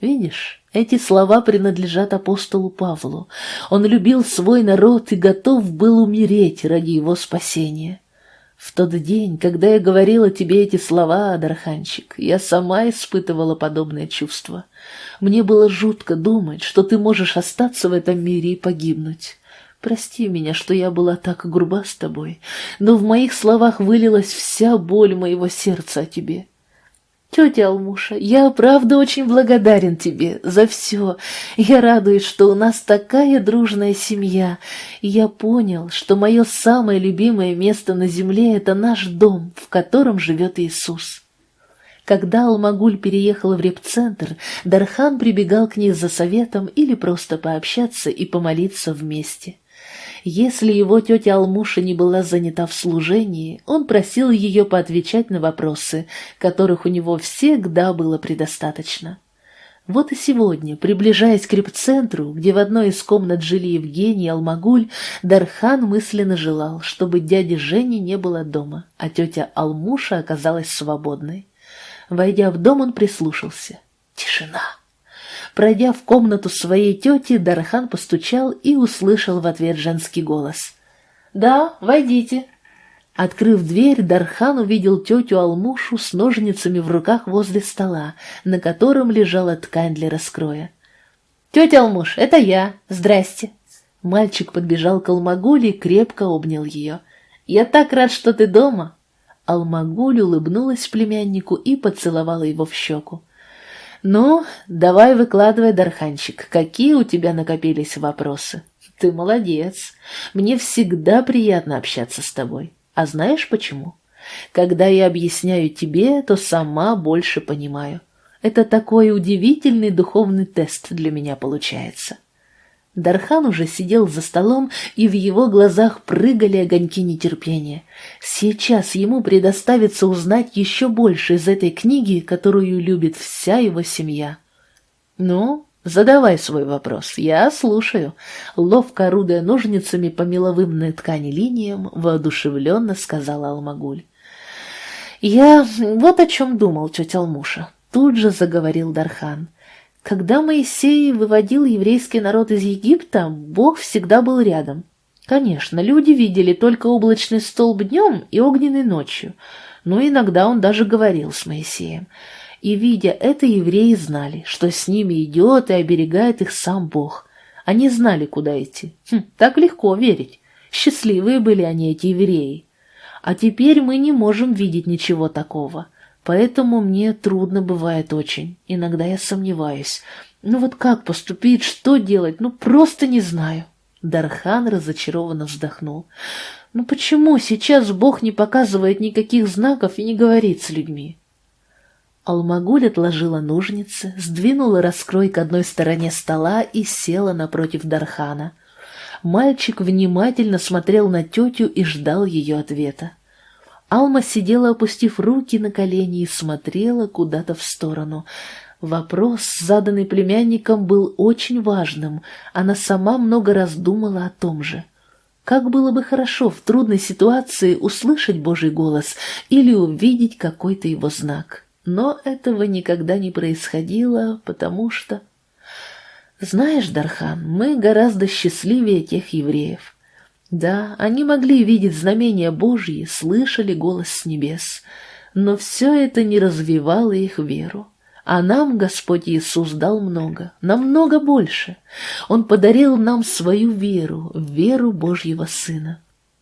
Видишь, эти слова принадлежат апостолу Павлу. Он любил свой народ и готов был умереть ради его спасения». В тот день, когда я говорила тебе эти слова, Адарханчик, я сама испытывала подобное чувство. Мне было жутко думать, что ты можешь остаться в этом мире и погибнуть. Прости меня, что я была так груба с тобой, но в моих словах вылилась вся боль моего сердца о тебе. Тетя Алмуша, я правда очень благодарен тебе за все. Я радуюсь, что у нас такая дружная семья. Я понял, что мое самое любимое место на земле — это наш дом, в котором живет Иисус. Когда Алмагуль переехала в репцентр, Дархан прибегал к ней за советом или просто пообщаться и помолиться вместе. Если его тетя Алмуша не была занята в служении, он просил ее поотвечать на вопросы, которых у него всегда было предостаточно. Вот и сегодня, приближаясь к репцентру, где в одной из комнат жили Евгений и Алмагуль, Дархан мысленно желал, чтобы дяди Жени не было дома, а тетя Алмуша оказалась свободной. Войдя в дом, он прислушался. Тишина. Пройдя в комнату своей тети, Дархан постучал и услышал в ответ женский голос. «Да, войдите». Открыв дверь, Дархан увидел тетю Алмушу с ножницами в руках возле стола, на котором лежала ткань для раскроя. «Тетя Алмуш, это я. Здрасте». Мальчик подбежал к Алмагуле и крепко обнял ее. «Я так рад, что ты дома». Алмагуль улыбнулась племяннику и поцеловала его в щеку. «Ну, давай выкладывай, Дарханчик, какие у тебя накопились вопросы? Ты молодец. Мне всегда приятно общаться с тобой. А знаешь почему? Когда я объясняю тебе, то сама больше понимаю. Это такой удивительный духовный тест для меня получается. Дархан уже сидел за столом, и в его глазах прыгали огоньки нетерпения. Сейчас ему предоставится узнать еще больше из этой книги, которую любит вся его семья. «Ну, задавай свой вопрос, я слушаю», — ловко орудуя ножницами по меловым на ткани линиям, воодушевленно сказала Алмагуль. «Я вот о чем думал, тетя Алмуша», — тут же заговорил Дархан. Когда Моисей выводил еврейский народ из Египта, Бог всегда был рядом. Конечно, люди видели только облачный столб днем и огненный ночью, но иногда он даже говорил с Моисеем. И, видя это, евреи знали, что с ними идет и оберегает их сам Бог. Они знали, куда идти. Хм, так легко верить. Счастливые были они, эти евреи. А теперь мы не можем видеть ничего такого. Поэтому мне трудно бывает очень. Иногда я сомневаюсь. Ну вот как поступить, что делать? Ну просто не знаю. Дархан разочарованно вздохнул. Ну почему сейчас Бог не показывает никаких знаков и не говорит с людьми? Алмагуль отложила ножницы, сдвинула раскрой к одной стороне стола и села напротив Дархана. Мальчик внимательно смотрел на тетю и ждал ее ответа. Алма сидела, опустив руки на колени и смотрела куда-то в сторону. Вопрос, заданный племянником, был очень важным. Она сама много раз думала о том же. Как было бы хорошо в трудной ситуации услышать Божий голос или увидеть какой-то его знак. Но этого никогда не происходило, потому что... Знаешь, Дархан, мы гораздо счастливее тех евреев. Да, они могли видеть знамения Божьи, слышали голос с небес, но все это не развивало их веру. А нам Господь Иисус дал много, намного больше. Он подарил нам свою веру, веру Божьего Сына.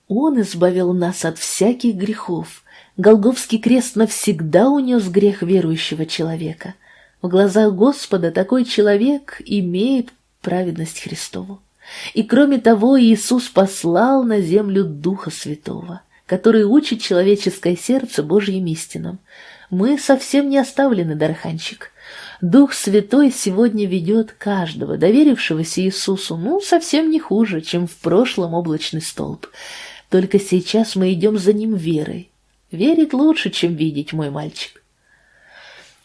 Он избавил нас от всяких грехов. Голговский крест навсегда унес грех верующего человека. В глазах Господа такой человек имеет праведность Христову. И кроме того, Иисус послал на землю Духа Святого, который учит человеческое сердце Божьим истинам. Мы совсем не оставлены, Дарханчик. Дух Святой сегодня ведет каждого, доверившегося Иисусу, ну, совсем не хуже, чем в прошлом облачный столб. Только сейчас мы идем за ним верой. Верить лучше, чем видеть, мой мальчик.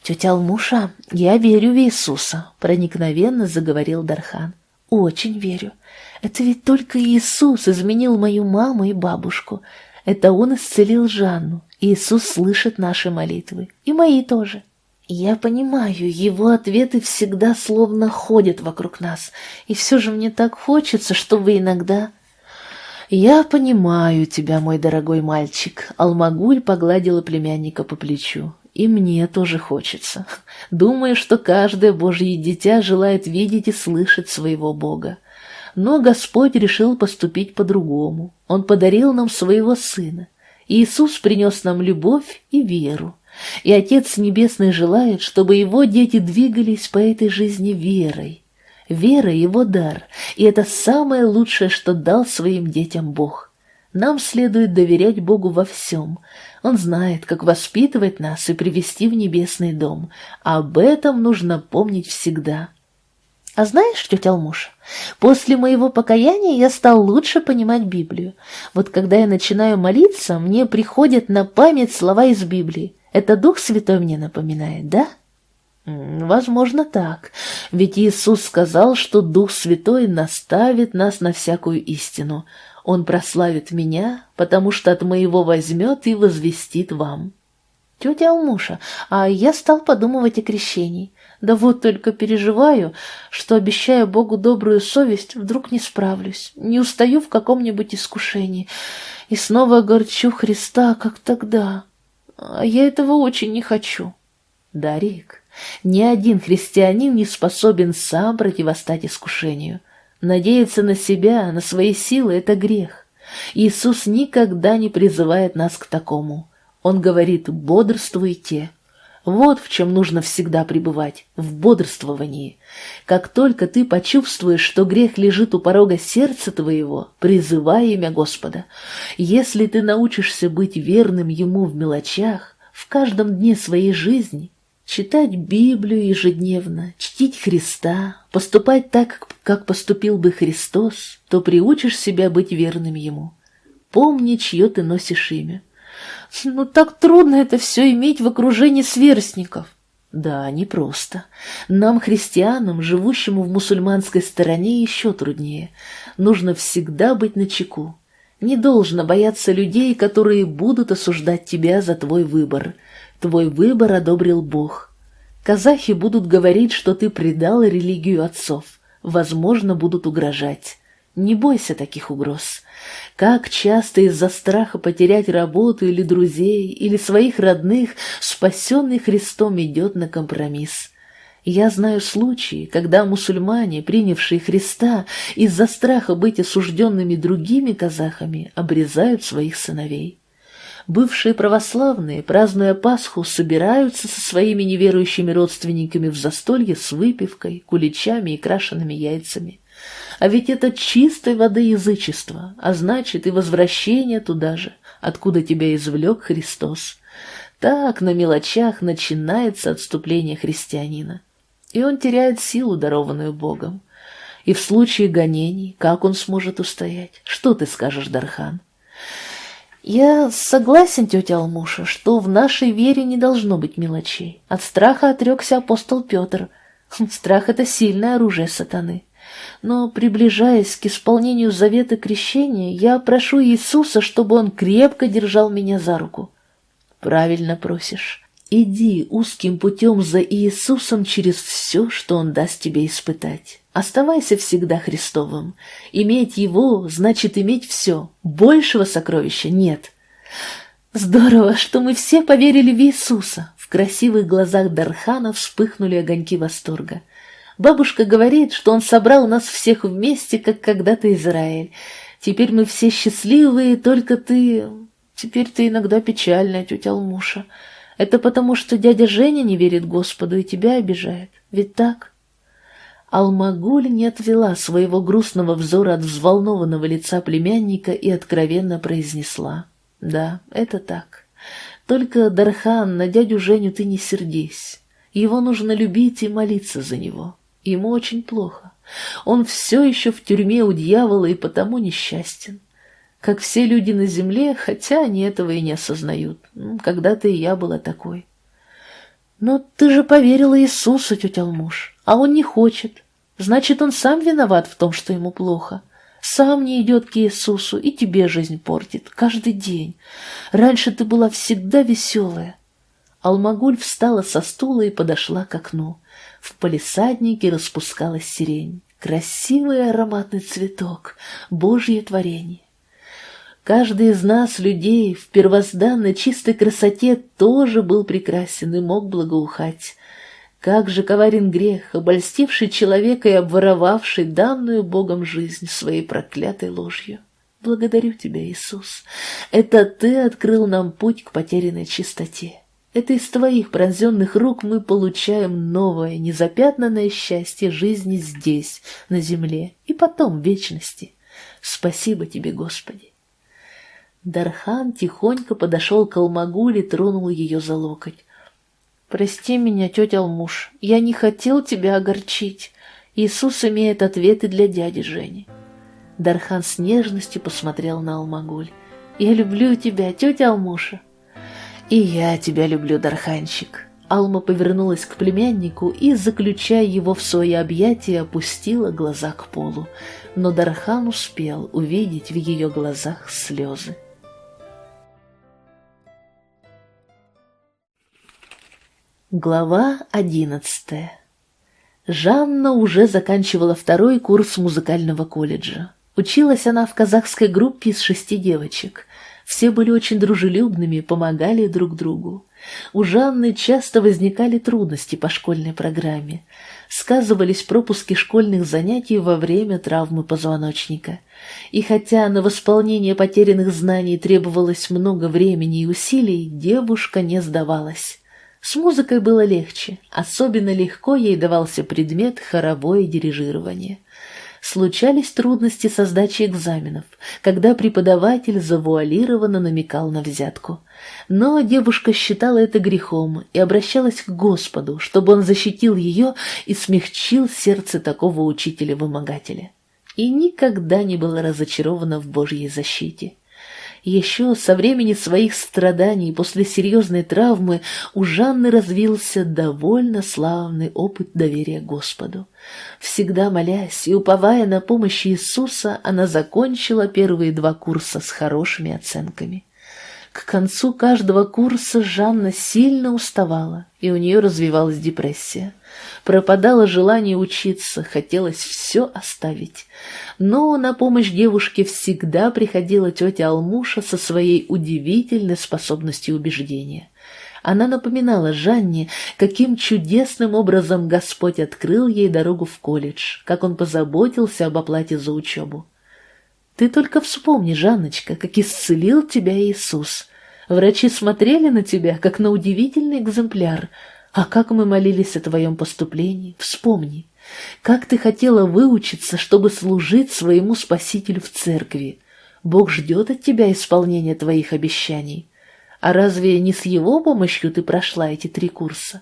«Тетя Алмуша, я верю в Иисуса», — проникновенно заговорил Дархан. «Очень верю. Это ведь только Иисус изменил мою маму и бабушку. Это Он исцелил Жанну. Иисус слышит наши молитвы. И мои тоже. Я понимаю, Его ответы всегда словно ходят вокруг нас. И все же мне так хочется, чтобы иногда...» «Я понимаю тебя, мой дорогой мальчик», — Алмагуль погладила племянника по плечу. И мне тоже хочется. Думаю, что каждое Божье дитя желает видеть и слышать своего Бога. Но Господь решил поступить по-другому. Он подарил нам своего Сына. Иисус принес нам любовь и веру. И Отец Небесный желает, чтобы его дети двигались по этой жизни верой. Вера — его дар, и это самое лучшее, что дал своим детям Бог. Нам следует доверять Богу во всем, он знает, как воспитывать нас и привести в небесный дом. Об этом нужно помнить всегда. А знаешь, тетя Алмуша, после моего покаяния я стал лучше понимать Библию. Вот когда я начинаю молиться, мне приходят на память слова из Библии. Это Дух Святой мне напоминает, да? Возможно, так. Ведь Иисус сказал, что Дух Святой наставит нас на всякую истину. Он прославит меня, потому что от моего возьмет и возвестит вам. Тетя Алмуша, а я стал подумывать о крещении. Да вот только переживаю, что, обещаю Богу добрую совесть, вдруг не справлюсь, не устаю в каком-нибудь искушении и снова огорчу Христа, как тогда. А я этого очень не хочу. Дарик, ни один христианин не способен сам противостать искушению. Надеяться на себя, на свои силы — это грех. Иисус никогда не призывает нас к такому. Он говорит «бодрствуйте». Вот в чем нужно всегда пребывать, в бодрствовании. Как только ты почувствуешь, что грех лежит у порога сердца твоего, призывай имя Господа. Если ты научишься быть верным Ему в мелочах, в каждом дне своей жизни, Читать Библию ежедневно, чтить Христа, поступать так, как поступил бы Христос, то приучишь себя быть верным Ему. Помни, чье ты носишь имя. Ну, так трудно это все иметь в окружении сверстников. Да, непросто. Нам, христианам, живущим в мусульманской стороне, еще труднее. Нужно всегда быть начеку. Не должно бояться людей, которые будут осуждать тебя за твой выбор – Твой выбор одобрил Бог. Казахи будут говорить, что ты предал религию отцов. Возможно, будут угрожать. Не бойся таких угроз. Как часто из-за страха потерять работу или друзей, или своих родных, спасенный Христом идет на компромисс. Я знаю случаи, когда мусульмане, принявшие Христа, из-за страха быть осужденными другими казахами, обрезают своих сыновей бывшие православные, празднуя Пасху, собираются со своими неверующими родственниками в застолье с выпивкой, куличами и крашенными яйцами. А ведь это чистой воды язычество, а значит и возвращение туда же, откуда тебя извлек Христос. Так на мелочах начинается отступление христианина, и он теряет силу, дарованную Богом. И в случае гонений, как он сможет устоять? Что ты скажешь, Дархан? «Я согласен, тетя Алмуша, что в нашей вере не должно быть мелочей. От страха отрекся апостол Петр. Страх — это сильное оружие сатаны. Но, приближаясь к исполнению завета крещения, я прошу Иисуса, чтобы он крепко держал меня за руку». «Правильно просишь. Иди узким путем за Иисусом через все, что Он даст тебе испытать. Оставайся всегда Христовым. Иметь Его значит иметь все. Большего сокровища нет. Здорово, что мы все поверили в Иисуса. В красивых глазах Дархана вспыхнули огоньки восторга. Бабушка говорит, что Он собрал нас всех вместе, как когда-то Израиль. Теперь мы все счастливые, только ты... Теперь ты иногда печальная, тетя Алмуша. Это потому, что дядя Женя не верит Господу и тебя обижает. Ведь так? Алмагуль не отвела своего грустного взора от взволнованного лица племянника и откровенно произнесла. «Да, это так. Только, Дархан, на дядю Женю ты не сердись. Его нужно любить и молиться за него. Ему очень плохо. Он все еще в тюрьме у дьявола и потому несчастен. Как все люди на земле, хотя они этого и не осознают. Когда-то и я была такой. Но ты же поверила Иисусу, тетя Алмуш, а он не хочет. Значит, он сам виноват в том, что ему плохо. Сам не идет к Иисусу и тебе жизнь портит, каждый день. Раньше ты была всегда веселая. Алмагуль встала со стула и подошла к окну. В палисаднике распускалась сирень. Красивый ароматный цветок, божье творение. Каждый из нас, людей, в первозданной чистой красоте тоже был прекрасен и мог благоухать. Как же коварен грех, обольстивший человека и обворовавший данную Богом жизнь своей проклятой ложью. Благодарю тебя, Иисус. Это ты открыл нам путь к потерянной чистоте. Это из твоих пронзенных рук мы получаем новое, незапятнанное счастье жизни здесь, на земле, и потом в вечности. Спасибо тебе, Господи. Дархан тихонько подошел к Алмагуле и тронул ее за локоть. «Прости меня, тетя Алмуш, я не хотел тебя огорчить. Иисус имеет ответы для дяди Жени». Дархан с нежностью посмотрел на Алмагуль. «Я люблю тебя, тетя Алмуша». «И я тебя люблю, Дарханчик». Алма повернулась к племяннику и, заключая его в свои объятия, опустила глаза к полу. Но Дархан успел увидеть в ее глазах слезы. Глава одиннадцатая Жанна уже заканчивала второй курс музыкального колледжа. Училась она в казахской группе из шести девочек. Все были очень дружелюбными, помогали друг другу. У Жанны часто возникали трудности по школьной программе. Сказывались пропуски школьных занятий во время травмы позвоночника. И хотя на восполнение потерянных знаний требовалось много времени и усилий, девушка не сдавалась. С музыкой было легче, особенно легко ей давался предмет хоровое дирижирование. Случались трудности со сдачей экзаменов, когда преподаватель завуалированно намекал на взятку. Но девушка считала это грехом и обращалась к Господу, чтобы он защитил ее и смягчил сердце такого учителя-вымогателя. И никогда не была разочарована в Божьей защите. Еще со времени своих страданий после серьезной травмы у Жанны развился довольно славный опыт доверия Господу. Всегда молясь и уповая на помощь Иисуса, она закончила первые два курса с хорошими оценками. К концу каждого курса Жанна сильно уставала, и у нее развивалась депрессия. Пропадало желание учиться, хотелось все оставить. Но на помощь девушке всегда приходила тетя Алмуша со своей удивительной способностью убеждения. Она напоминала Жанне, каким чудесным образом Господь открыл ей дорогу в колледж, как он позаботился об оплате за учебу. Ты только вспомни, Жанночка, как исцелил тебя Иисус. Врачи смотрели на тебя, как на удивительный экземпляр. А как мы молились о твоем поступлении, вспомни. Как ты хотела выучиться, чтобы служить своему Спасителю в церкви. Бог ждет от тебя исполнения твоих обещаний. А разве не с его помощью ты прошла эти три курса?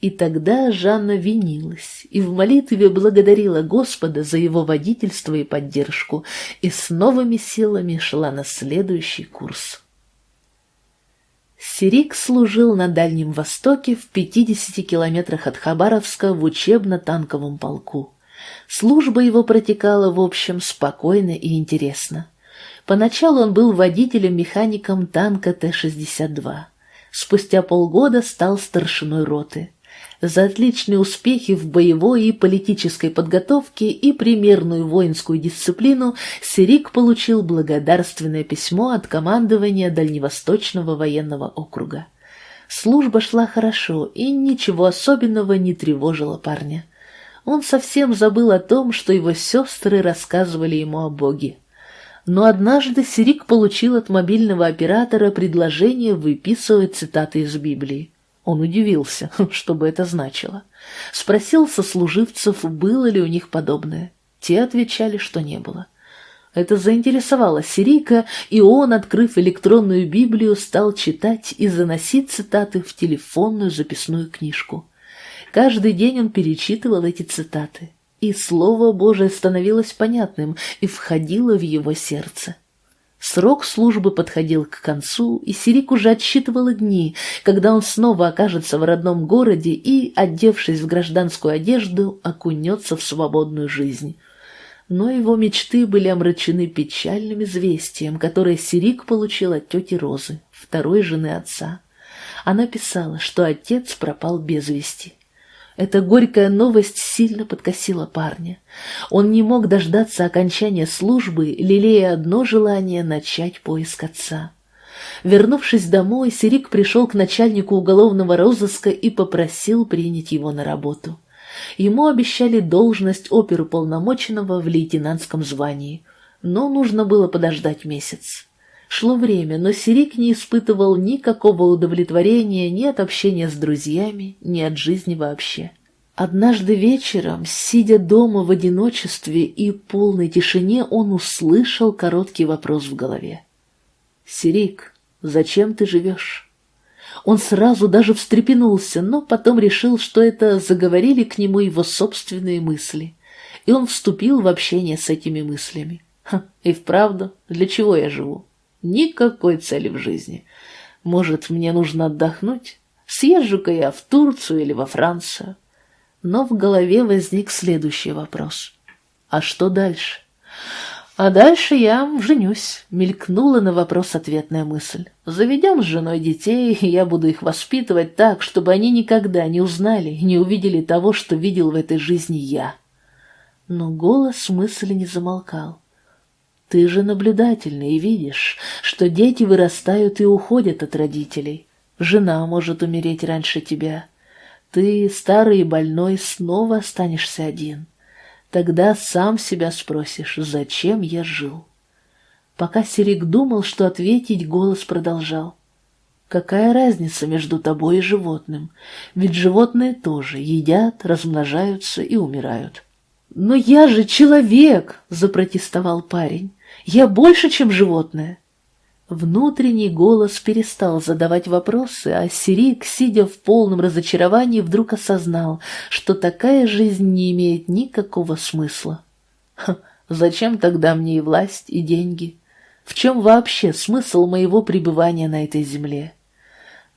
И тогда Жанна винилась и в молитве благодарила Господа за его водительство и поддержку, и с новыми силами шла на следующий курс. Сирик служил на Дальнем Востоке в 50 километрах от Хабаровска в учебно-танковом полку. Служба его протекала, в общем, спокойно и интересно. Поначалу он был водителем-механиком танка Т-62. Спустя полгода стал старшиной роты за отличные успехи в боевой и политической подготовке и примерную воинскую дисциплину Сирик получил благодарственное письмо от командования Дальневосточного военного округа. Служба шла хорошо, и ничего особенного не тревожило парня. Он совсем забыл о том, что его сестры рассказывали ему о Боге. Но однажды Сирик получил от мобильного оператора предложение выписывать цитаты из Библии. Он удивился, что бы это значило. Спросил сослуживцев, было ли у них подобное. Те отвечали, что не было. Это заинтересовало Сирика, и он, открыв электронную Библию, стал читать и заносить цитаты в телефонную записную книжку. Каждый день он перечитывал эти цитаты, и Слово Божие становилось понятным и входило в его сердце. Срок службы подходил к концу, и Сирик уже отсчитывал дни, когда он снова окажется в родном городе и, одевшись в гражданскую одежду, окунется в свободную жизнь. Но его мечты были омрачены печальным известием, которое Сирик получил от тети Розы, второй жены отца. Она писала, что отец пропал без вести. Эта горькая новость сильно подкосила парня. Он не мог дождаться окончания службы, лелея одно желание начать поиск отца. Вернувшись домой, Сирик пришел к начальнику уголовного розыска и попросил принять его на работу. Ему обещали должность оперуполномоченного в лейтенантском звании, но нужно было подождать месяц. Шло время, но Сирик не испытывал никакого удовлетворения ни от общения с друзьями, ни от жизни вообще. Однажды вечером, сидя дома в одиночестве и полной тишине, он услышал короткий вопрос в голове. «Сирик, зачем ты живешь?» Он сразу даже встрепенулся, но потом решил, что это заговорили к нему его собственные мысли, и он вступил в общение с этими мыслями. Ха, и вправду, для чего я живу? Никакой цели в жизни. Может, мне нужно отдохнуть? Съезжу-ка я в Турцию или во Францию. Но в голове возник следующий вопрос. А что дальше? А дальше я женюсь, мелькнула на вопрос ответная мысль. Заведем с женой детей, и я буду их воспитывать так, чтобы они никогда не узнали, не увидели того, что видел в этой жизни я. Но голос мысли не замолкал. Ты же наблюдательный и видишь, что дети вырастают и уходят от родителей. Жена может умереть раньше тебя. Ты, старый и больной, снова останешься один. Тогда сам себя спросишь, зачем я жил. Пока Серик думал, что ответить, голос продолжал. Какая разница между тобой и животным? Ведь животные тоже едят, размножаются и умирают. «Но я же человек!» — запротестовал парень. Я больше, чем животное. Внутренний голос перестал задавать вопросы, а Сирик, сидя в полном разочаровании, вдруг осознал, что такая жизнь не имеет никакого смысла. Ха, зачем тогда мне и власть, и деньги? В чем вообще смысл моего пребывания на этой земле?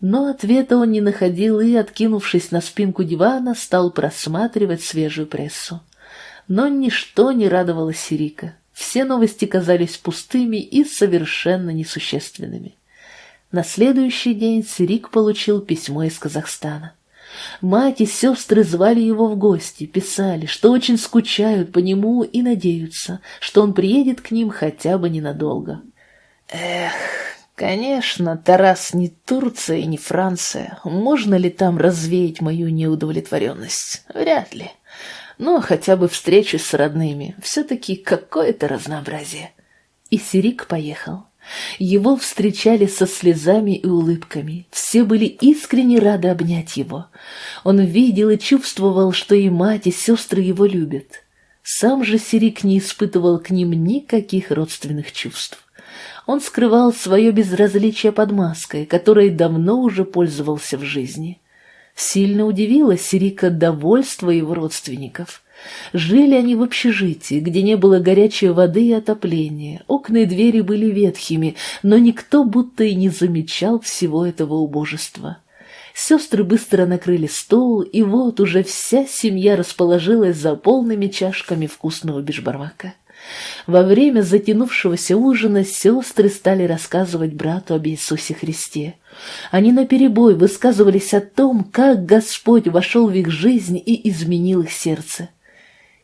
Но ответа он не находил и, откинувшись на спинку дивана, стал просматривать свежую прессу. Но ничто не радовало Сирика. Все новости казались пустыми и совершенно несущественными. На следующий день Сирик получил письмо из Казахстана. Мать и сестры звали его в гости, писали, что очень скучают по нему и надеются, что он приедет к ним хотя бы ненадолго. Эх, конечно, Тарас не Турция и не Франция. Можно ли там развеять мою неудовлетворенность? Вряд ли но хотя бы встречу с родными, все-таки какое-то разнообразие. И Сирик поехал. Его встречали со слезами и улыбками, все были искренне рады обнять его. Он видел и чувствовал, что и мать, и сестры его любят. Сам же Сирик не испытывал к ним никаких родственных чувств. Он скрывал свое безразличие под маской, которой давно уже пользовался в жизни. Сильно удивило Сирика довольство его родственников. Жили они в общежитии, где не было горячей воды и отопления, окна и двери были ветхими, но никто будто и не замечал всего этого убожества. Сестры быстро накрыли стол, и вот уже вся семья расположилась за полными чашками вкусного бешбармака. Во время затянувшегося ужина сестры стали рассказывать брату об Иисусе Христе. Они наперебой высказывались о том, как Господь вошел в их жизнь и изменил их сердце.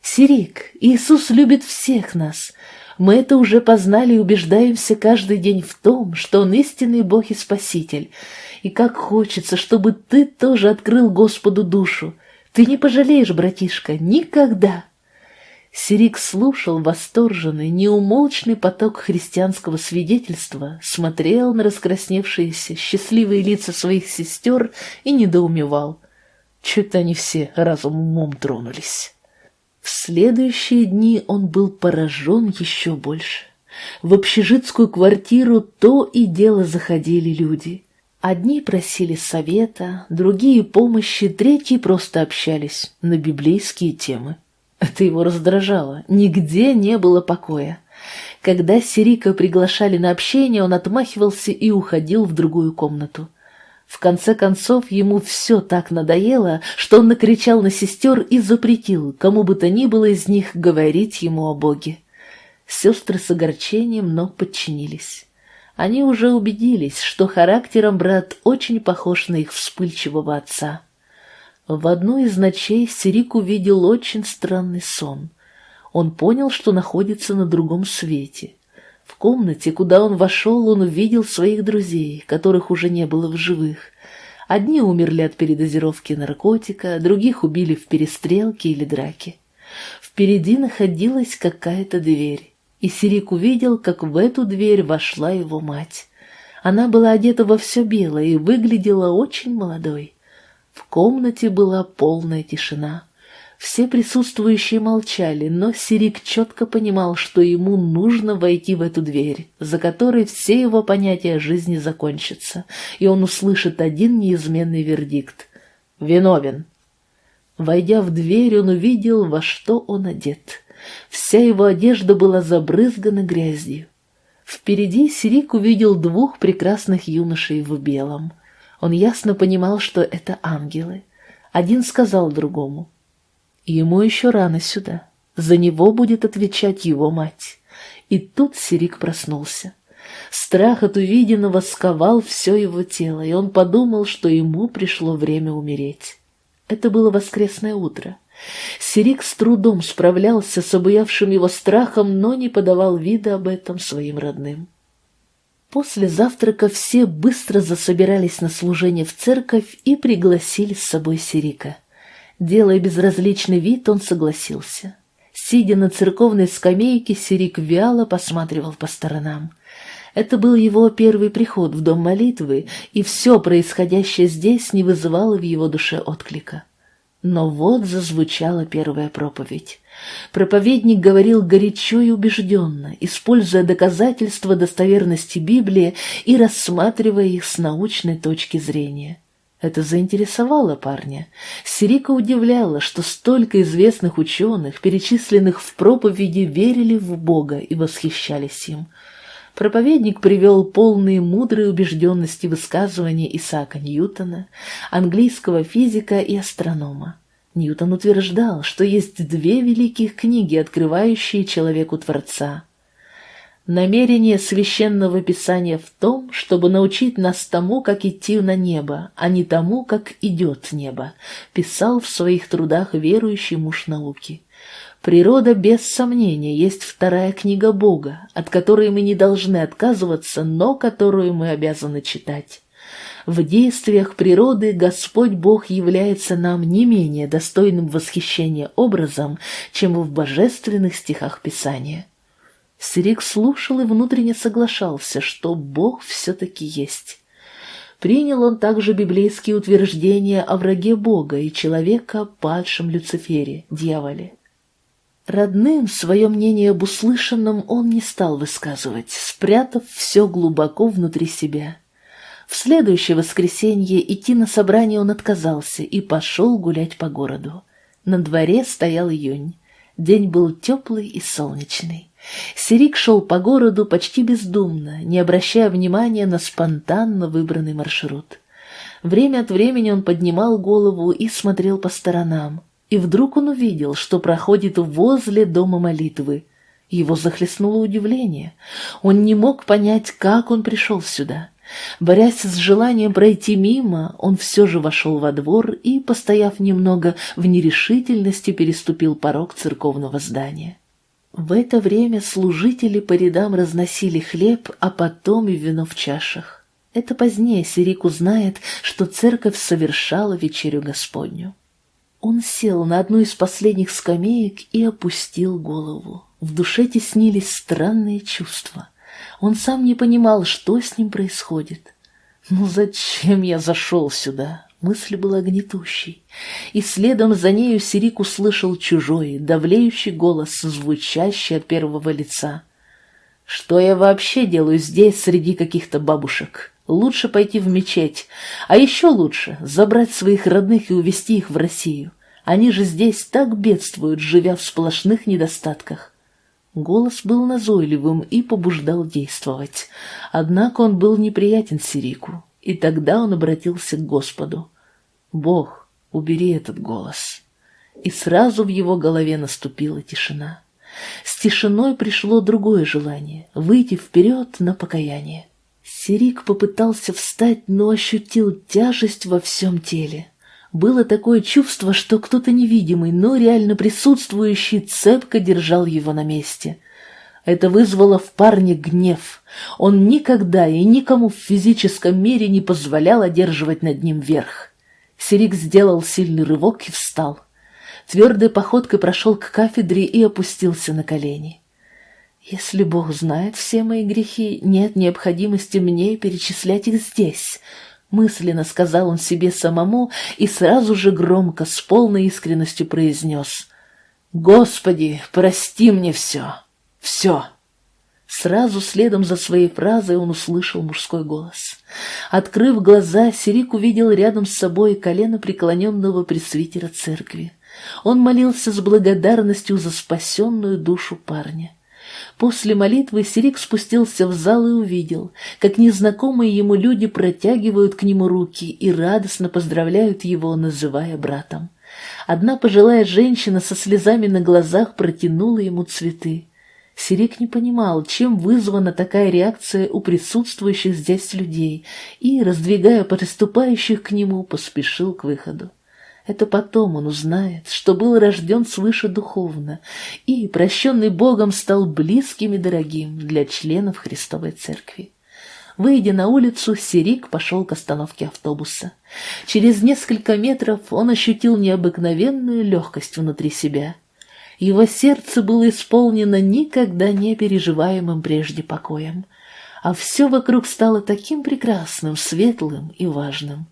«Сирик, Иисус любит всех нас. Мы это уже познали и убеждаемся каждый день в том, что Он истинный Бог и Спаситель. И как хочется, чтобы ты тоже открыл Господу душу. Ты не пожалеешь, братишка, никогда!» Сирик слушал восторженный, неумолчный поток христианского свидетельства, смотрел на раскрасневшиеся, счастливые лица своих сестер и недоумевал. Чуть они все разум-умом тронулись. В следующие дни он был поражен еще больше. В общежитскую квартиру то и дело заходили люди. Одни просили совета, другие — помощи, третьи просто общались на библейские темы. Это его раздражало. Нигде не было покоя. Когда Сирика приглашали на общение, он отмахивался и уходил в другую комнату. В конце концов, ему все так надоело, что он накричал на сестер и запретил, кому бы то ни было из них, говорить ему о Боге. Сестры с огорчением, но подчинились. Они уже убедились, что характером брат очень похож на их вспыльчивого отца. В одну из ночей Сирик увидел очень странный сон. Он понял, что находится на другом свете. В комнате, куда он вошел, он увидел своих друзей, которых уже не было в живых. Одни умерли от передозировки наркотика, других убили в перестрелке или драке. Впереди находилась какая-то дверь, и Сирик увидел, как в эту дверь вошла его мать. Она была одета во все белое и выглядела очень молодой. В комнате была полная тишина. Все присутствующие молчали, но Сирик четко понимал, что ему нужно войти в эту дверь, за которой все его понятия жизни закончатся, и он услышит один неизменный вердикт — «Виновен». Войдя в дверь, он увидел, во что он одет. Вся его одежда была забрызгана грязью. Впереди Сирик увидел двух прекрасных юношей в белом. Он ясно понимал, что это ангелы. Один сказал другому, «Ему еще рано сюда, за него будет отвечать его мать». И тут Сирик проснулся. Страх от увиденного сковал все его тело, и он подумал, что ему пришло время умереть. Это было воскресное утро. Сирик с трудом справлялся с обуявшим его страхом, но не подавал вида об этом своим родным. После завтрака все быстро засобирались на служение в церковь и пригласили с собой Сирика. Делая безразличный вид, он согласился. Сидя на церковной скамейке, Сирик вяло посматривал по сторонам. Это был его первый приход в дом молитвы, и все происходящее здесь не вызывало в его душе отклика. Но вот зазвучала первая проповедь. Проповедник говорил горячо и убежденно, используя доказательства достоверности Библии и рассматривая их с научной точки зрения. Это заинтересовало парня. Сирика удивляла, что столько известных ученых, перечисленных в проповеди, верили в Бога и восхищались им. Проповедник привел полные мудрой убежденности высказывания Исаака Ньютона, английского физика и астронома. Ньютон утверждал, что есть две великих книги, открывающие человеку Творца. Намерение священного писания в том, чтобы научить нас тому, как идти на небо, а не тому, как идет небо, писал в своих трудах верующий муж науки. Природа, без сомнения, есть вторая книга Бога, от которой мы не должны отказываться, но которую мы обязаны читать. В действиях природы Господь Бог является нам не менее достойным восхищения образом, чем в божественных стихах Писания. Сирик слушал и внутренне соглашался, что Бог все-таки есть. Принял он также библейские утверждения о враге Бога и человека, падшем Люцифере, дьяволе. Родным свое мнение об услышанном он не стал высказывать, спрятав все глубоко внутри себя. В следующее воскресенье идти на собрание он отказался и пошел гулять по городу. На дворе стоял июнь. День был теплый и солнечный. Сирик шел по городу почти бездумно, не обращая внимания на спонтанно выбранный маршрут. Время от времени он поднимал голову и смотрел по сторонам, и вдруг он увидел, что проходит возле дома молитвы. Его захлестнуло удивление. Он не мог понять, как он пришел сюда. Борясь с желанием пройти мимо, он все же вошел во двор и, постояв немного в нерешительности, переступил порог церковного здания. В это время служители по рядам разносили хлеб, а потом и вино в чашах. Это позднее Сирик узнает, что церковь совершала вечерю Господню. Он сел на одну из последних скамеек и опустил голову. В душе теснились странные чувства. Он сам не понимал, что с ним происходит. «Ну зачем я зашел сюда?» Мысль была гнетущей, и следом за нею Сирик услышал чужой, давлеющий голос, звучащий от первого лица. «Что я вообще делаю здесь среди каких-то бабушек? Лучше пойти в мечеть, а еще лучше забрать своих родных и увезти их в Россию. Они же здесь так бедствуют, живя в сплошных недостатках». Голос был назойливым и побуждал действовать, однако он был неприятен Сирику, и тогда он обратился к Господу. «Бог, убери этот голос». И сразу в его голове наступила тишина. С тишиной пришло другое желание — выйти вперед на покаяние. Сирик попытался встать, но ощутил тяжесть во всем теле. Было такое чувство, что кто-то невидимый, но реально присутствующий цепко держал его на месте — это вызвало в парне гнев. Он никогда и никому в физическом мире не позволял одерживать над ним верх. Сирик сделал сильный рывок и встал. Твердой походкой прошел к кафедре и опустился на колени. «Если Бог знает все мои грехи, нет необходимости мне перечислять их здесь», — мысленно сказал он себе самому и сразу же громко, с полной искренностью произнес. «Господи, прости мне все!» Все. Сразу следом за своей фразой он услышал мужской голос. Открыв глаза, Сирик увидел рядом с собой колено преклоненного пресвитера церкви. Он молился с благодарностью за спасенную душу парня. После молитвы Сирик спустился в зал и увидел, как незнакомые ему люди протягивают к нему руки и радостно поздравляют его, называя братом. Одна пожилая женщина со слезами на глазах протянула ему цветы. Сирик не понимал, чем вызвана такая реакция у присутствующих здесь людей, и, раздвигая приступающих к нему, поспешил к выходу. Это потом он узнает, что был рожден свыше духовно, и, прощенный Богом, стал близким и дорогим для членов Христовой Церкви. Выйдя на улицу, Сирик пошел к остановке автобуса. Через несколько метров он ощутил необыкновенную легкость внутри себя — его сердце было исполнено никогда не переживаемым прежде покоем, а все вокруг стало таким прекрасным, светлым и важным.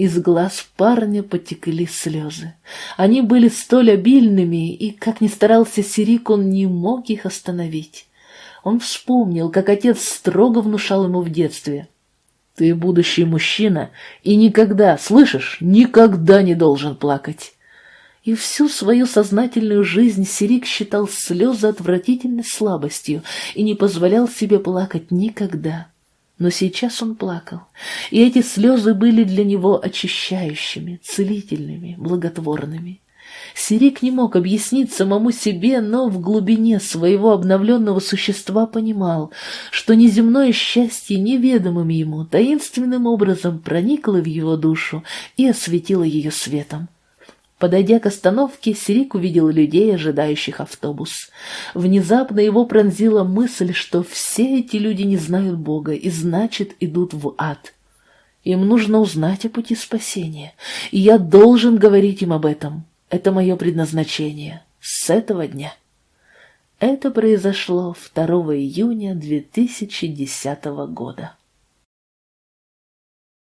Из глаз парня потекли слезы. Они были столь обильными, и, как ни старался Сирик, он не мог их остановить. Он вспомнил, как отец строго внушал ему в детстве. «Ты будущий мужчина, и никогда, слышишь, никогда не должен плакать». И всю свою сознательную жизнь Сирик считал слезы отвратительной слабостью и не позволял себе плакать никогда. Но сейчас он плакал, и эти слезы были для него очищающими, целительными, благотворными. Сирик не мог объяснить самому себе, но в глубине своего обновленного существа понимал, что неземное счастье неведомым ему таинственным образом проникло в его душу и осветило ее светом. Подойдя к остановке, Сирик увидел людей, ожидающих автобус. Внезапно его пронзила мысль, что все эти люди не знают Бога и, значит, идут в ад. Им нужно узнать о пути спасения, и я должен говорить им об этом. Это мое предназначение с этого дня. Это произошло 2 июня 2010 года.